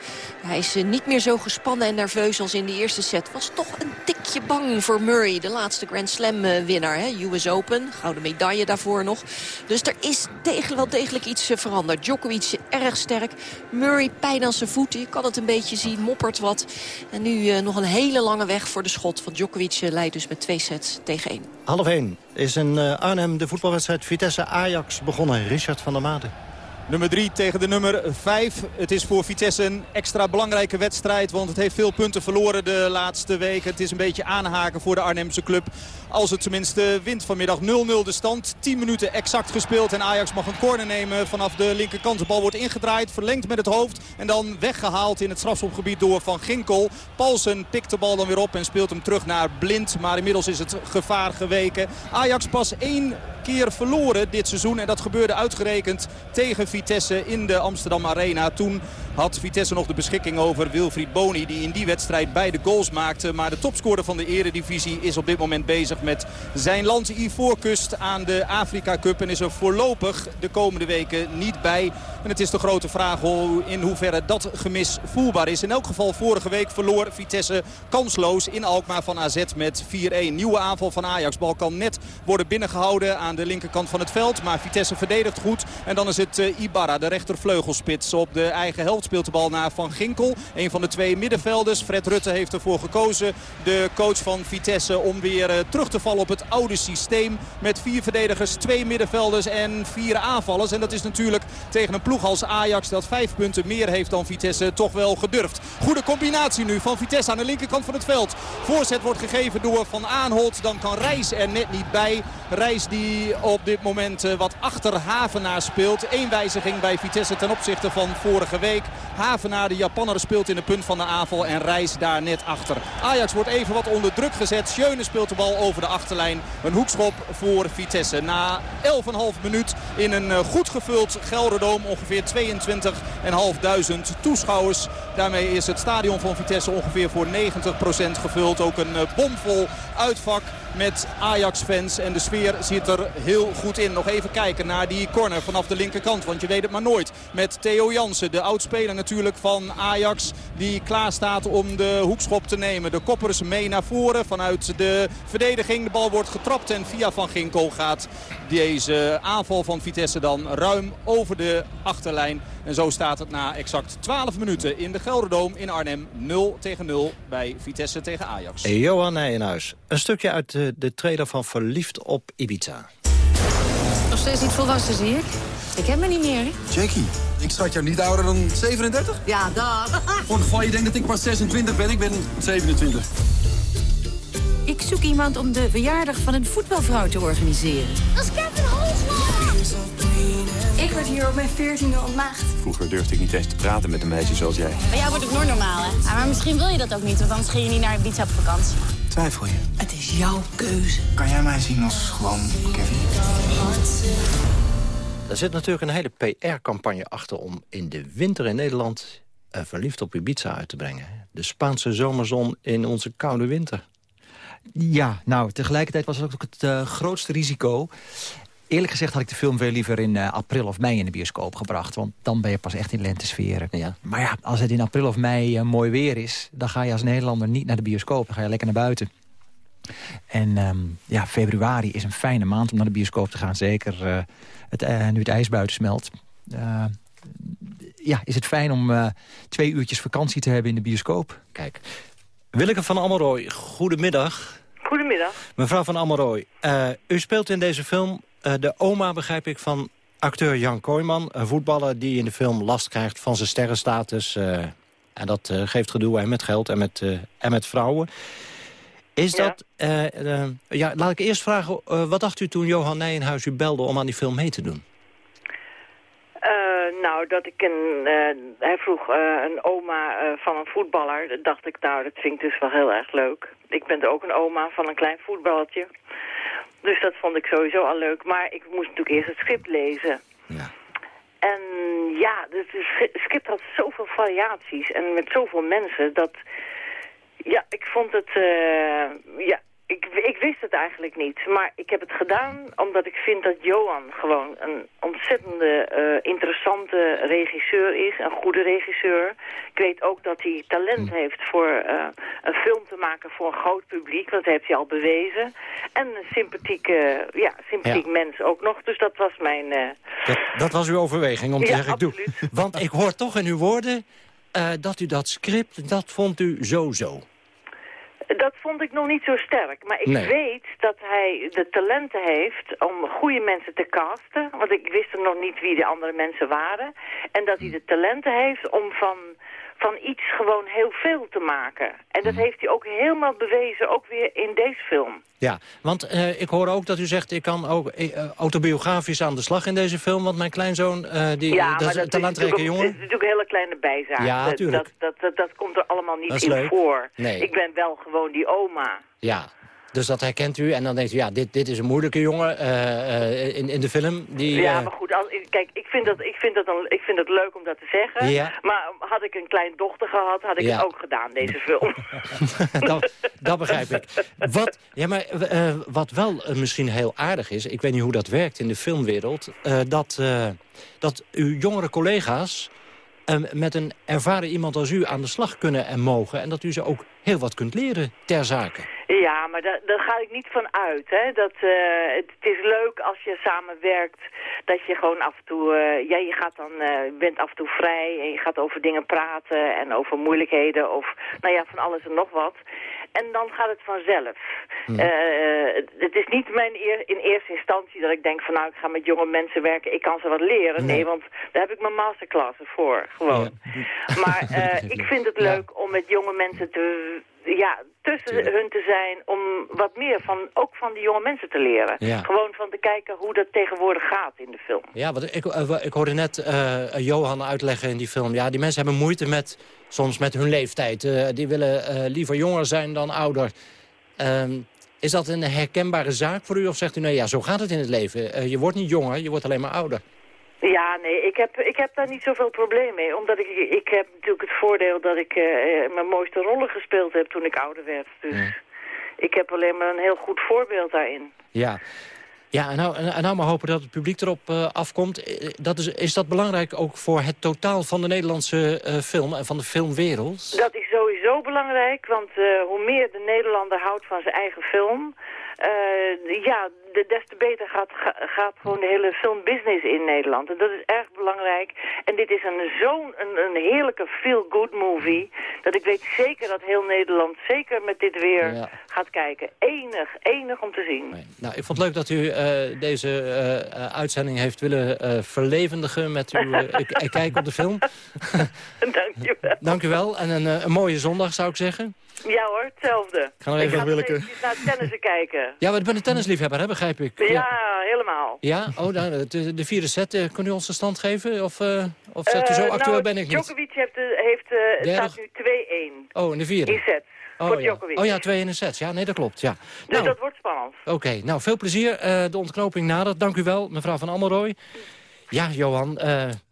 Hij is niet meer zo gespannen en nerveus als in de eerste set. Was toch een tikje bang voor Murray. De laatste Grand Slam winnaar. Hè? US Open. Gouden medaille daarvoor nog. Dus er is degelijk, wel degelijk iets veranderd. Djokovic erg sterk. Murray pijn aan zijn voeten. Je kan het een beetje zien. Moppert wat. En nu nog een hele lange weg voor de schot. Want Djokovic leidt dus met twee sets tegen één. Half 1 is in uh, Arnhem de voetbalwedstrijd Vitesse-Ajax begonnen. Richard van der Maden. Nummer 3 tegen de nummer 5. Het is voor Vitesse een extra belangrijke wedstrijd. Want het heeft veel punten verloren de laatste weken. Het is een beetje aanhaken voor de Arnhemse club. Als het tenminste wint vanmiddag 0-0 de stand. 10 minuten exact gespeeld. En Ajax mag een corner nemen vanaf de linkerkant. De bal wordt ingedraaid, verlengd met het hoofd. En dan weggehaald in het strafschopgebied door Van Ginkel. Paulsen pikt de bal dan weer op en speelt hem terug naar Blind. Maar inmiddels is het gevaar geweken. Ajax pas één keer verloren dit seizoen. En dat gebeurde uitgerekend tegen Vitesse in de Amsterdam Arena. Toen had Vitesse nog de beschikking over Wilfried Boni... die in die wedstrijd beide goals maakte. Maar de topscorer van de eredivisie is op dit moment bezig met zijn land Ivoorkust aan de Afrika Cup. En is er voorlopig de komende weken niet bij. En het is de grote vraag in hoeverre dat gemis voelbaar is. In elk geval vorige week verloor Vitesse kansloos in Alkmaar van AZ met 4-1. Nieuwe aanval van Ajax. Bal kan net worden binnengehouden aan de linkerkant van het veld. Maar Vitesse verdedigt goed. En dan is het uh, Ibarra, de rechtervleugelspits. Op de eigen helft speelt de bal naar Van Ginkel. Een van de twee middenvelders. Fred Rutte heeft ervoor gekozen. De coach van Vitesse om weer uh, terug te vallen op het oude systeem. Met vier verdedigers, twee middenvelders en vier aanvallers. En dat is natuurlijk tegen een ploeg als Ajax dat vijf punten meer heeft dan Vitesse toch wel gedurfd. Goede combinatie nu van Vitesse aan de linkerkant van het veld. Voorzet wordt gegeven door Van Aanholt. Dan kan Reis er net niet bij. Reis die op dit moment uh, wat achter Havenaar speelt. Eén wijziging bij Vitesse ten opzichte van vorige week. Havenaar, de Japanner, speelt in de punt van de aanval en Reis daar net achter. Ajax wordt even wat onder druk gezet. Schöne speelt de bal over de achterlijn. Een hoekschop voor Vitesse. Na 11,5 minuut in een uh, goed gevuld Gelderdoom. Ongeveer 22.500 toeschouwers. Daarmee is het stadion van Vitesse ongeveer voor 90% gevuld. Ook een uh, bomvol uitvak met Ajax-fans. En de sfeer zit er heel goed in. Nog even kijken naar die corner vanaf de linkerkant. Want je weet het maar nooit. Met Theo Jansen, de oudspeler natuurlijk van Ajax. Die klaar staat om de hoekschop te nemen. De koppers mee naar voren vanuit de verdediging. De bal wordt getrapt en via Van Ginkel gaat deze aanval van Vitesse dan ruim over de achterlijn. En zo staat het na exact 12 minuten in de Gelderdoom in Arnhem 0 tegen 0 bij Vitesse tegen Ajax. Johan Nijenhuis, een stukje uit de, de trailer van Verliefd op Ibiza. Nog steeds niet volwassen, zie ik. Ik heb me niet meer, hè? Jackie, ik schat jou niet ouder dan 37? Ja, dag. Voor het geval je denkt dat ik pas 26 ben, ik ben 27. Ik zoek iemand om de verjaardag van een voetbalvrouw te organiseren. Dat is Kevin Holsma! Ik word hier op mijn veertiende ontmaagd. Vroeger durfde ik niet eens te praten met een meisje zoals jij. Bij jou wordt het nooit normaal, hè? Ja, maar misschien wil je dat ook niet, want anders ging je niet naar Ibiza op vakantie. Twijfel je? Het is jouw keuze. Kan jij mij zien als gewoon Kevin? Er zit natuurlijk een hele PR-campagne achter om in de winter in Nederland... Uh, verliefd op Ibiza uit te brengen. De Spaanse zomerzon in onze koude winter. Ja, nou, tegelijkertijd was het ook het uh, grootste risico. Eerlijk gezegd had ik de film veel liever in uh, april of mei in de bioscoop gebracht. Want dan ben je pas echt in lentesferen. Ja. Maar ja, als het in april of mei uh, mooi weer is... dan ga je als Nederlander niet naar de bioscoop. Dan ga je lekker naar buiten. En um, ja, februari is een fijne maand om naar de bioscoop te gaan. Zeker uh, het, nu het ijs buiten smelt. ja, is het fijn om twee uurtjes vakantie te hebben in de bioscoop. Kijk, Willeke van Amelrooy, goedemiddag. Goedemiddag. Mevrouw van Amelrooy, uh, u speelt in deze film de oma, begrijp ik, van Acteur Jan Kooijman, een voetballer die in de film last krijgt van zijn sterrenstatus. Uh, en dat uh, geeft gedoe en met geld en met, en met vrouwen. Is Ja. dat... ja, laat ik eerst vragen, wat dacht u toen Johan Nijenhuis u belde om aan die film mee te doen? Eh, nou, dat ik een... eh, hij vroeg eh, een oma eh, van een voetballer. Dat dacht ik, nou, dat vind ik dus wel heel erg leuk. Ik ben ook een oma van een klein voetballertje. Dus dat vond ik sowieso al leuk. Maar ik moest natuurlijk eerst het script lezen. En ja, dus het script had zoveel variaties en met zoveel mensen dat... Ja, ik vond het... eh, ja, eigenlijk niet. Maar ik heb het gedaan omdat ik vind dat Johan gewoon een ontzettende eh, interessante regisseur is. Een goede regisseur. Ik weet ook dat hij talent heeft voor eh, een film te maken voor een groot publiek. Want dat heeft hij al bewezen. En een sympathieke, ja, sympathiek Ja. mens ook nog. Dus dat was mijn... eh, Dat, dat was uw overweging om te Ja, zeggen, ik doe. Want ik hoor toch in uw woorden dat u dat script, dat vond u zo zo. Dat vond ik nog niet zo sterk. Maar ik Nee. weet dat hij de talenten heeft om goede mensen te casten. Want ik wist er nog niet wie de andere mensen waren. En dat hij de talenten heeft om van, van iets gewoon heel veel te maken. En dat heeft hij ook helemaal bewezen, ook weer in deze film. Ja, want eh, ik hoor ook dat u zegt, ik kan ook eh, autobiografisch aan de slag in deze film. Want mijn kleinzoon, eh, die, ja, dat is een is talentrijke natuurlijk, jongen. Het is natuurlijk een hele kleine bijzaak. Ja, dat, dat, dat, dat, dat komt er allemaal niet Dat in leuk. voor. Nee. Ik ben wel gewoon die oma. Ja, dus dat herkent u. En dan denkt u, ja, dit, dit is een moeilijke jongen eh, eh, in, in de film. Die, Ja, eh, maar goed, als, kijk, ik vind, dat, ik, vind dat een, ik vind het leuk om dat te zeggen. Ja. Maar had ik een klein dochter gehad, had ik Ja. het ook gedaan, deze film. dat, dat begrijp ik. Wat, ja, maar, wat wel misschien heel aardig is... ik weet niet hoe dat werkt in de filmwereld... dat, dat uw jongere collega's met een ervaren iemand als u aan de slag kunnen en mogen... en dat u ze ook heel wat kunt leren ter zake. Ja, maar daar, daar ga ik niet van uit. Hè? Dat, eh, het, het is leuk als je samenwerkt, dat je gewoon af en toe... eh, ja, je gaat dan, eh, bent af en toe vrij en je gaat over dingen praten en over moeilijkheden of nou ja, van alles en nog wat. En dan gaat het vanzelf. Eh, het, het is niet mijn eer, in eerste instantie dat ik denk van nou, ik ga met jonge mensen werken, ik kan ze wat leren. Nee, Nee. want daar heb ik mijn masterclasses voor, gewoon. Maar ik vind het leuk om met jonge mensen te, ja, tussen hun te zijn, om wat meer van, ook van die jonge mensen te leren. Ja. Gewoon van te kijken hoe dat tegenwoordig gaat in de film. Ja, want ik, eh, ik hoorde net eh, Johan uitleggen in die film... ja, die mensen hebben moeite met, soms met hun leeftijd. Eh, die willen eh, liever jonger zijn dan ouder. Ehm, is dat een herkenbare zaak voor u? Of zegt u, nee, ja, zo gaat het in het leven. Eh, je wordt niet jonger, je wordt alleen maar ouder. Ja, nee, ik heb, ik heb daar niet zoveel probleem mee. Omdat ik, ik heb natuurlijk het voordeel dat ik eh, mijn mooiste rollen gespeeld heb toen ik ouder werd. Dus ik heb alleen maar een heel goed voorbeeld daarin. Ja. Ja, en nou, en nou maar hopen dat het publiek erop eh, afkomt. Eh, Dat is, is dat belangrijk ook voor het totaal van de Nederlandse eh, film en van de filmwereld? Dat is sowieso belangrijk, want eh, hoe meer de Nederlander houdt van zijn eigen film... eh, ja, de, des te beter gaat, ga- gaat gewoon de hele filmbusiness in Nederland. En dat is erg belangrijk. En dit is een zo'n een, een heerlijke feel-good movie... dat ik weet zeker dat heel Nederland zeker met dit weer Ja. gaat kijken. Enig, enig om te zien. Nou, ik vond het leuk dat u eh, deze eh, uitzending heeft willen verlevendigen met uw kijk op de film. Dank je wel. Dank u wel en een, een mooie zondag zou ik zeggen. Ja hoor, hetzelfde. ga nog even ik ga nog naar het tennissen kijken. Ja, maar ik ben een tennisliefhebber, hè, begrijp ik. Ja, helemaal. Ja, oh, nou, de, de vierde set, eh, kunt u ons de stand geven? Of, eh, of zegt u zo Eh, actueel nou, ben ik niet? Djokovic heeft, heeft staat nu 2-1 Oh, in de vierde? in sets voor Oh ja. Djokovic. oh ja, twee in een set. Ja, nee, dat klopt. Ja. Dus Nou, dat wordt spannend. Oké, nou, veel plezier. De ontknoping nadert. Dank u wel, mevrouw van Ammelrooy. Ja, Johan,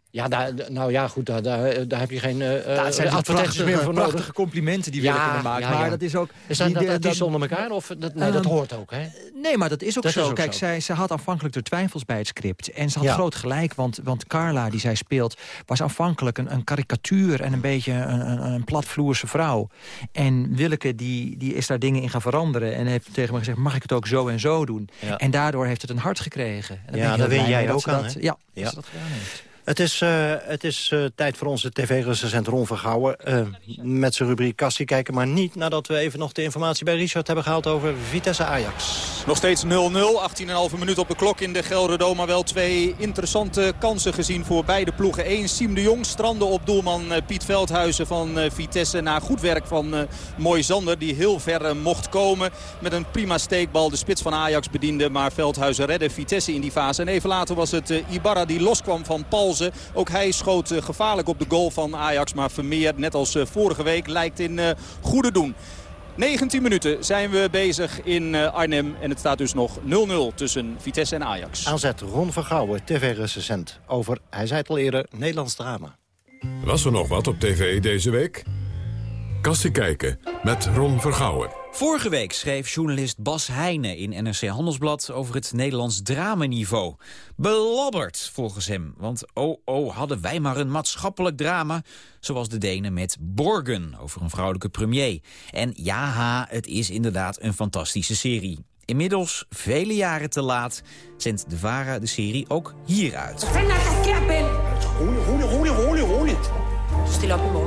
ja, daar, nou ja, goed, daar, daar, daar heb je geen het zijn advertenties meer voor nodig. prachtige complimenten die we willen kunnen maken. Maar dat is ook... Zijn die- dat artiesten dat- onder elkaar? Of dat, nee, dat Ehm, hoort ook, hè? Nee, maar dat is ook Dat zo. is ook Kijk, zo. Zij, ze had aanvankelijk de twijfels bij het script. En ze had Ja. groot gelijk, want, want Carla, die zij speelt... was aanvankelijk een, een karikatuur en een beetje een, een, een platvloerse vrouw. En Willeke, die, die is daar dingen in gaan veranderen... en heeft tegen me gezegd, mag ik het ook zo en zo doen? Ja. En daardoor heeft het een hart gekregen. En Ja, daar win jij ook aan, dat- hè? Ja, Ja. dat ze dat gedaan heeft. Het is, uh, het is uh, tijd voor onze tv-recensent Ron Vergouwen... Uh, met zijn rubriek Kassie kijken. Maar niet nadat we even nog de informatie bij Richard hebben gehaald... over Vitesse Ajax. Nog steeds 0-0, 18,5 minuut op de klok in de Gelderdo. Maar wel twee interessante kansen gezien voor beide ploegen. Eén, Siem de Jong strandde op doelman Piet Veldhuizen van Vitesse... na goed werk van Mooi Zander, die heel ver mocht komen. Met een prima steekbal de spits van Ajax bediende. Maar Veldhuizen redde Vitesse in die fase. En even later was het Ibarra die loskwam van Ook hij schoot eh, gevaarlijk op de goal van Ajax. Maar Vermeer, net als eh, vorige week, lijkt in eh, goede doen. 19 minuten zijn we bezig in Arnhem. En het staat dus nog 0-0 tussen Vitesse en Ajax. Aanzet Ron Vergouwen, tv-recensent. Over, hij zei het al eerder, Nederlands drama. Was er nog wat op tv deze week? Kassie kijken met Ron Vergouwen. Vorige week schreef journalist Bas Heijnen in NRC Handelsblad over het Nederlands dramaniveau. Belabberd, volgens hem. Want oh oh, hadden wij maar een maatschappelijk drama... zoals de Denen met Borgen over een vrouwelijke premier. En ja, ha, het is inderdaad een fantastische serie. Inmiddels, vele jaren te laat, zendt de VARA de serie ook hieruit. Stil op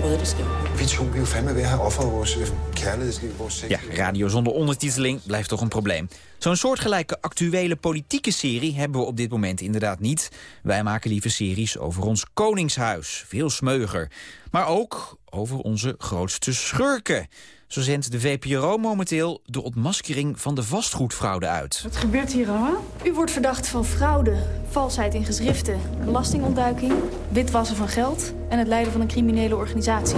og redde det. Vi to vi jo fandme ved at have offeret vores øh, kærlighedsliv, vores sex. Ja, radio zonder ondertiteling blijft toch een probleem. Zo'n soortgelijke actuele politieke serie hebben we op dit moment inderdaad niet. Wij maken liever series over ons koningshuis, veel smeuger. Maar ook over onze grootste schurken. Zo zendt de VPRO momenteel de ontmaskering van de vastgoedfraude uit. Wat gebeurt hier allemaal? U wordt verdacht van fraude, valsheid in geschriften, belastingontduiking, witwassen van geld en het leiden van een criminele organisatie.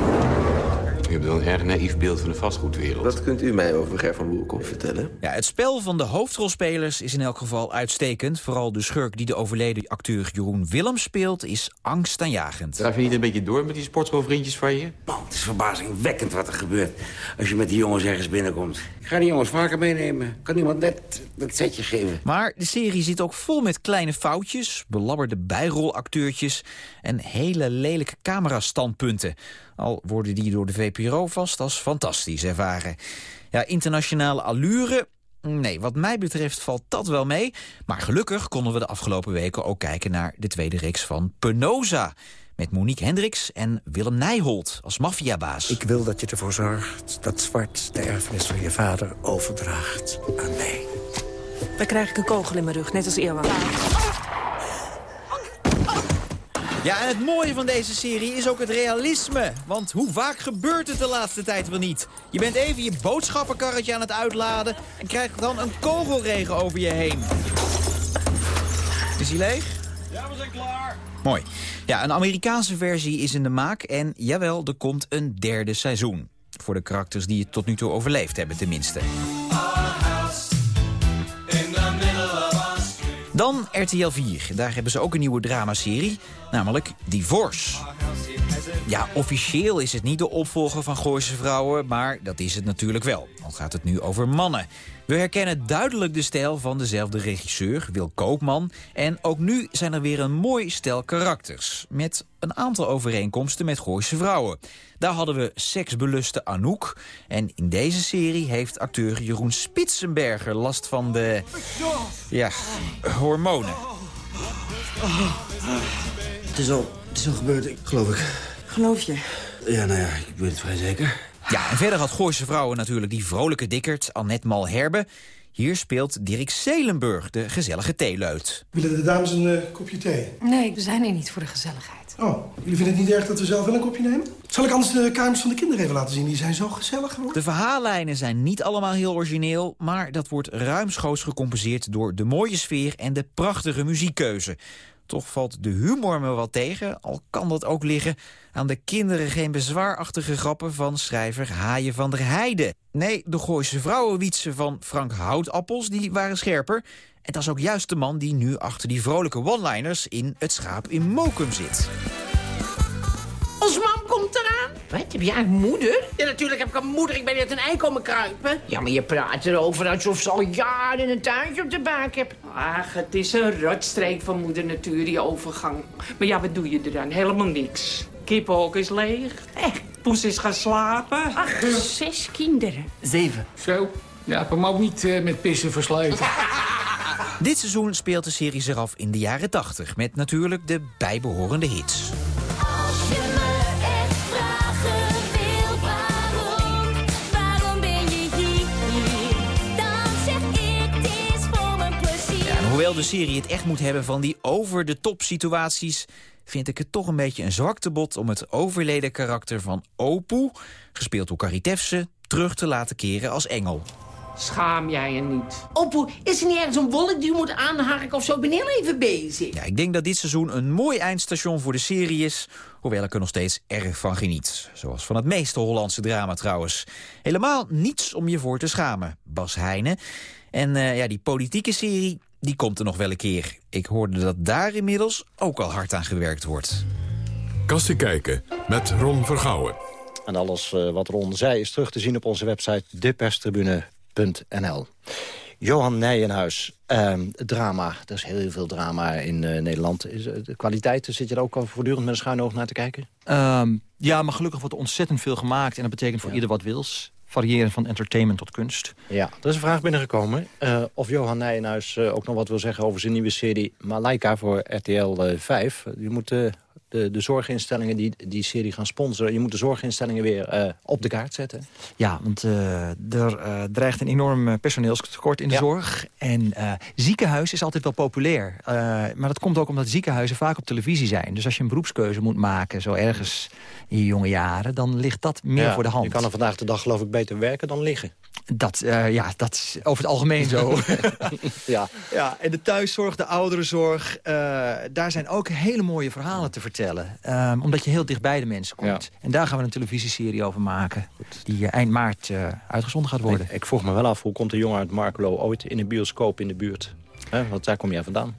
U hebt wel een erg naïef beeld van de vastgoedwereld. Wat kunt u mij over Ger van Boerkom vertellen? Ja, het spel van de hoofdrolspelers is in elk geval uitstekend. Vooral de schurk die de overleden acteur Jeroen Willem speelt... is angstaanjagend. Draaf je niet een beetje door met die sportschoolvriendjes van je? Man, het is verbazingwekkend wat er gebeurt als je met die jongens ergens binnenkomt. Ik ga die jongens vaker meenemen. Kan iemand net dat setje geven? Maar de serie zit ook vol met kleine foutjes... belabberde bijrolacteurtjes en hele lelijke camerastandpunten. Al worden die door de VPRO vast als fantastisch ervaren. Ja, internationale allure... Nee, wat mij betreft valt dat wel mee. Maar gelukkig konden we de afgelopen weken ook kijken naar de tweede reeks van Penosa. Met Monique Hendricks en Willem Nijholt als maffiabaas. Ik wil dat je ervoor zorgt dat Zwart de erfenis van je vader overdraagt aan mij. Dan krijg ik een kogel in mijn rug, net als Eerwan. Ja, en het mooie van deze serie is ook het realisme. Want hoe vaak gebeurt het de laatste tijd wel niet? Je bent even je boodschappenkarretje aan het uitladen... en krijgt dan een kogelregen over je heen. Is hij leeg? Ja, we zijn klaar. Mooi. Ja, een Amerikaanse versie is in de maak en jawel, er komt een derde seizoen. Voor de karakters die het tot nu toe overleefd hebben tenminste. Dan RTL 4. Daar hebben ze ook een nieuwe dramaserie, namelijk Divorce. Ja, officieel is het niet de opvolger van Gooise Vrouwen... maar dat is het natuurlijk wel. Al gaat het nu over mannen. We herkennen duidelijk de stijl van dezelfde regisseur, Wil Koopman. En ook nu zijn er weer een mooi stel karakters. Met een aantal overeenkomsten met Gooise vrouwen. Daar hadden we seksbeluste Anouk. En in deze serie heeft acteur Jeroen Spitsenberger last van de... Ja, hormonen. Het is al, het is al gebeurd, geloof ik. Geloof je? Ja, nou ja, ik ben het vrij zeker. Ja, en verder had Gooise Vrouwen natuurlijk die vrolijke dikkerd Annette Malherbe. Hier speelt Dirk Zelenburg, de gezellige theeleut. Willen de dames een uh, kopje thee? Nee, we zijn hier niet voor de gezelligheid. Oh, jullie vinden het niet erg dat we zelf wel een kopje nemen? Zal ik anders de kamers van de kinderen even laten zien? Die zijn zo gezellig geworden. De verhaallijnen zijn niet allemaal heel origineel... maar dat wordt ruimschoots gecompenseerd door de mooie sfeer... en de prachtige muziekkeuze. Toch valt de humor me wat tegen, al kan dat ook liggen aan de kinderen geen bezwaarachtige grappen van schrijver Haaien van der Heijden. Nee, de Gooise vrouwenwietsen van Frank Houtappels die waren scherper. En dat is ook juist de man die nu achter die vrolijke one-liners in Het Schaap in Mokum zit. Ons mam komt eraan. Wat? Heb jij een moeder? Ja, natuurlijk heb ik een moeder. Ik ben net een ei komen kruipen. Ja, maar je praat erover alsof ze al jaren een tuintje op de buik hebt. Ach, het is een rotstreek van moeder natuur, die overgang. Maar ja, wat doe je er dan? Helemaal niks. Kippenhok is leeg. Echt? Poes is gaan slapen. Ach, zes kinderen. Zeven. Zo, ja, heb hem ook niet uh, met pissen versleten. Dit seizoen speelt de serie zich af in de jaren 80... met natuurlijk de bijbehorende hits. Als je me echt vragen wil waarom, waarom ben je hier? Dan zeg ik het is voor mijn plezier. Ja, hoewel de serie het echt moet hebben van die over-de-top situaties... vind ik het toch een beetje een zwaktebod om het overleden karakter van Opoe... gespeeld door Carrie Tefse, terug te laten keren als engel. Schaam jij je niet? Opoe, is er niet ergens een wolk die u moet aanharken of zo? Ik ben heel even bezig. Ja, ik denk dat dit seizoen een mooi eindstation voor de serie is... hoewel ik er nog steeds erg van geniet. Zoals van het meeste Hollandse drama trouwens. Helemaal niets om je voor te schamen, Bas Heijnen. En eh, ja, die politieke serie, die komt er nog wel een keer. Ik hoorde dat daar inmiddels ook al hard aan gewerkt wordt. Kassie kijken met Ron Vergouwen. En alles eh, wat Ron zei is terug te zien op onze website deperstribune.nl. Johan Nijenhuis, ehm, drama. Er is heel veel drama in eh, Nederland. Is, eh, de kwaliteit, zit je er ook al voortdurend met een schuin oog naar te kijken? Ehm, ja, maar gelukkig wordt er ontzettend veel gemaakt. En dat betekent voor ieder wat wils. Variëren van entertainment tot kunst. Ja, er is een vraag binnengekomen. eh, of Johan Nijenhuis ook nog wat wil zeggen over zijn nieuwe serie Malaika voor RTL eh, 5. Je moet de, de zorginstellingen die die serie gaan sponsoren... je moet de zorginstellingen weer eh, op de kaart zetten. Ja, want eh, er eh, dreigt een enorm personeelstekort in de Ja. zorg. En eh ziekenhuis is altijd wel populair. Eh, maar dat komt ook omdat ziekenhuizen vaak op televisie zijn. Dus als je een beroepskeuze moet maken, zo ergens in je jonge jaren... dan ligt dat meer Ja, voor de hand. Je kan er vandaag de dag geloof ik beter werken dan liggen. Dat, eh, ja, dat is over het algemeen zo. ja. ja, en de thuiszorg, de ouderenzorg... eh, daar zijn ook hele mooie verhalen te vertellen. Ehm, omdat je heel dicht bij de mensen komt. En daar gaan we een televisieserie over maken. Die eh, eind maart eh, uitgezonden gaat worden. Ik, ik vroeg me wel af, hoe komt een jongen uit Markelo ooit in een bioscoop in de buurt? Want daar kom jij vandaan.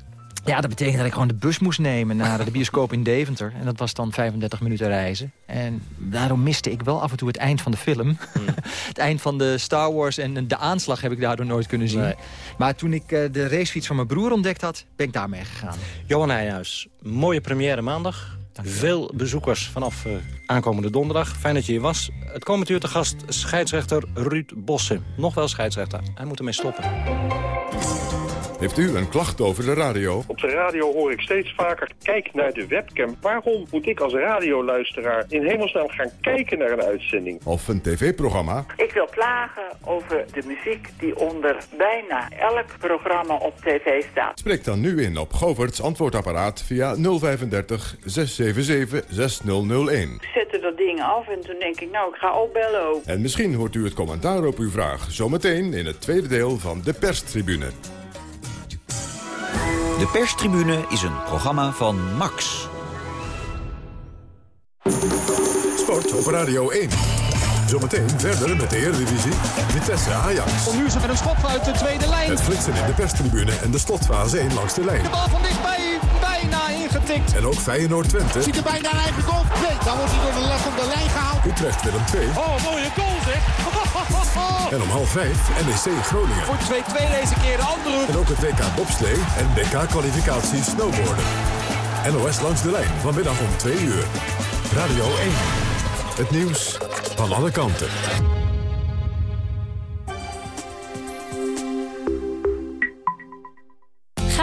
Ja, dat betekent dat ik gewoon de bus moest nemen naar de bioscoop in Deventer. En dat was dan 35 minuten reizen. En daarom miste ik wel af en toe het eind van de film. het eind van de Star Wars en de aanslag heb ik daardoor nooit kunnen zien. Nee. Maar toen ik eh, de racefiets van mijn broer ontdekt had, ben ik daarmee gegaan. Johan Nijhuis, mooie première maandag. Veel bezoekers vanaf eh, aankomende donderdag. Fijn dat je hier was. Het komend uur te gast scheidsrechter Ruud Bossen. Nog wel scheidsrechter. Hij moet ermee stoppen. Heeft u een klacht over de radio? Op de radio hoor ik steeds vaker, kijk naar de webcam. Waarom moet ik als radioluisteraar in hemelsnaam gaan kijken naar een uitzending? Of een tv-programma? Ik wil klagen over de muziek die onder bijna elk programma op tv staat. Spreek dan nu in op Govert's antwoordapparaat via 035 677 6001. Ik zette dat ding af en toen denk ik, nou, ik ga opbellen ook. En misschien hoort u het commentaar op uw vraag zometeen in het tweede deel van de perstribune. De perstribune is een programma van Max. Sport op Radio 1. Zometeen verder met de Eredivisie. Vitesse Ajax. Nu is er met een schop uit de tweede lijn. Het flitsen in de perstribune en de slotfase 1 langs de lijn. De bal van dichtbij, bijna ingetikt. En ook Feyenoord Twente. Ziet er bijna een eigen goal. Nee, dan wordt hij door de lat op de lijn gehaald. Utrecht Willem 2. Oh, mooie goal zeg. En om half 5 NEC Groningen. Voor 2-2 deze keer de andere. En ook het WK bobslee en WK kwalificatie snowboarden. NOS langs de lijn vanmiddag om 2 uur. Radio 1. Het nieuws van alle kanten.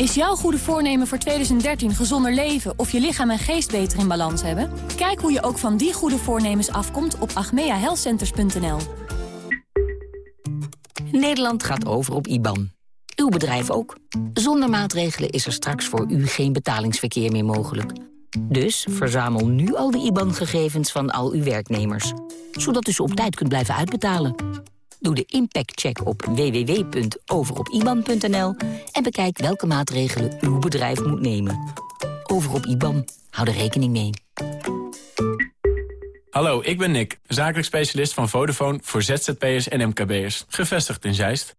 Is jouw goede voornemen voor 2013 gezonder leven of je lichaam en geest beter in balans hebben? Kijk hoe je ook van die goede voornemens afkomt op agmeahealthcenters.nl. Nederland gaat over op IBAN. Uw bedrijf ook. Zonder maatregelen is er straks voor u geen betalingsverkeer meer mogelijk. Dus verzamel nu al de IBAN-gegevens van al uw werknemers. Zodat u ze op tijd kunt blijven uitbetalen. Doe de impactcheck op www.overopiban.nl en bekijk welke maatregelen uw bedrijf moet nemen. Over op IBAN. Hou er rekening mee. Hallo, ik ben Nick, zakelijk specialist van Vodafone voor ZZP'ers en MKB'ers. Gevestigd in Zeist.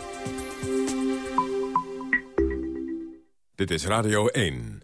Dit is Radio 1.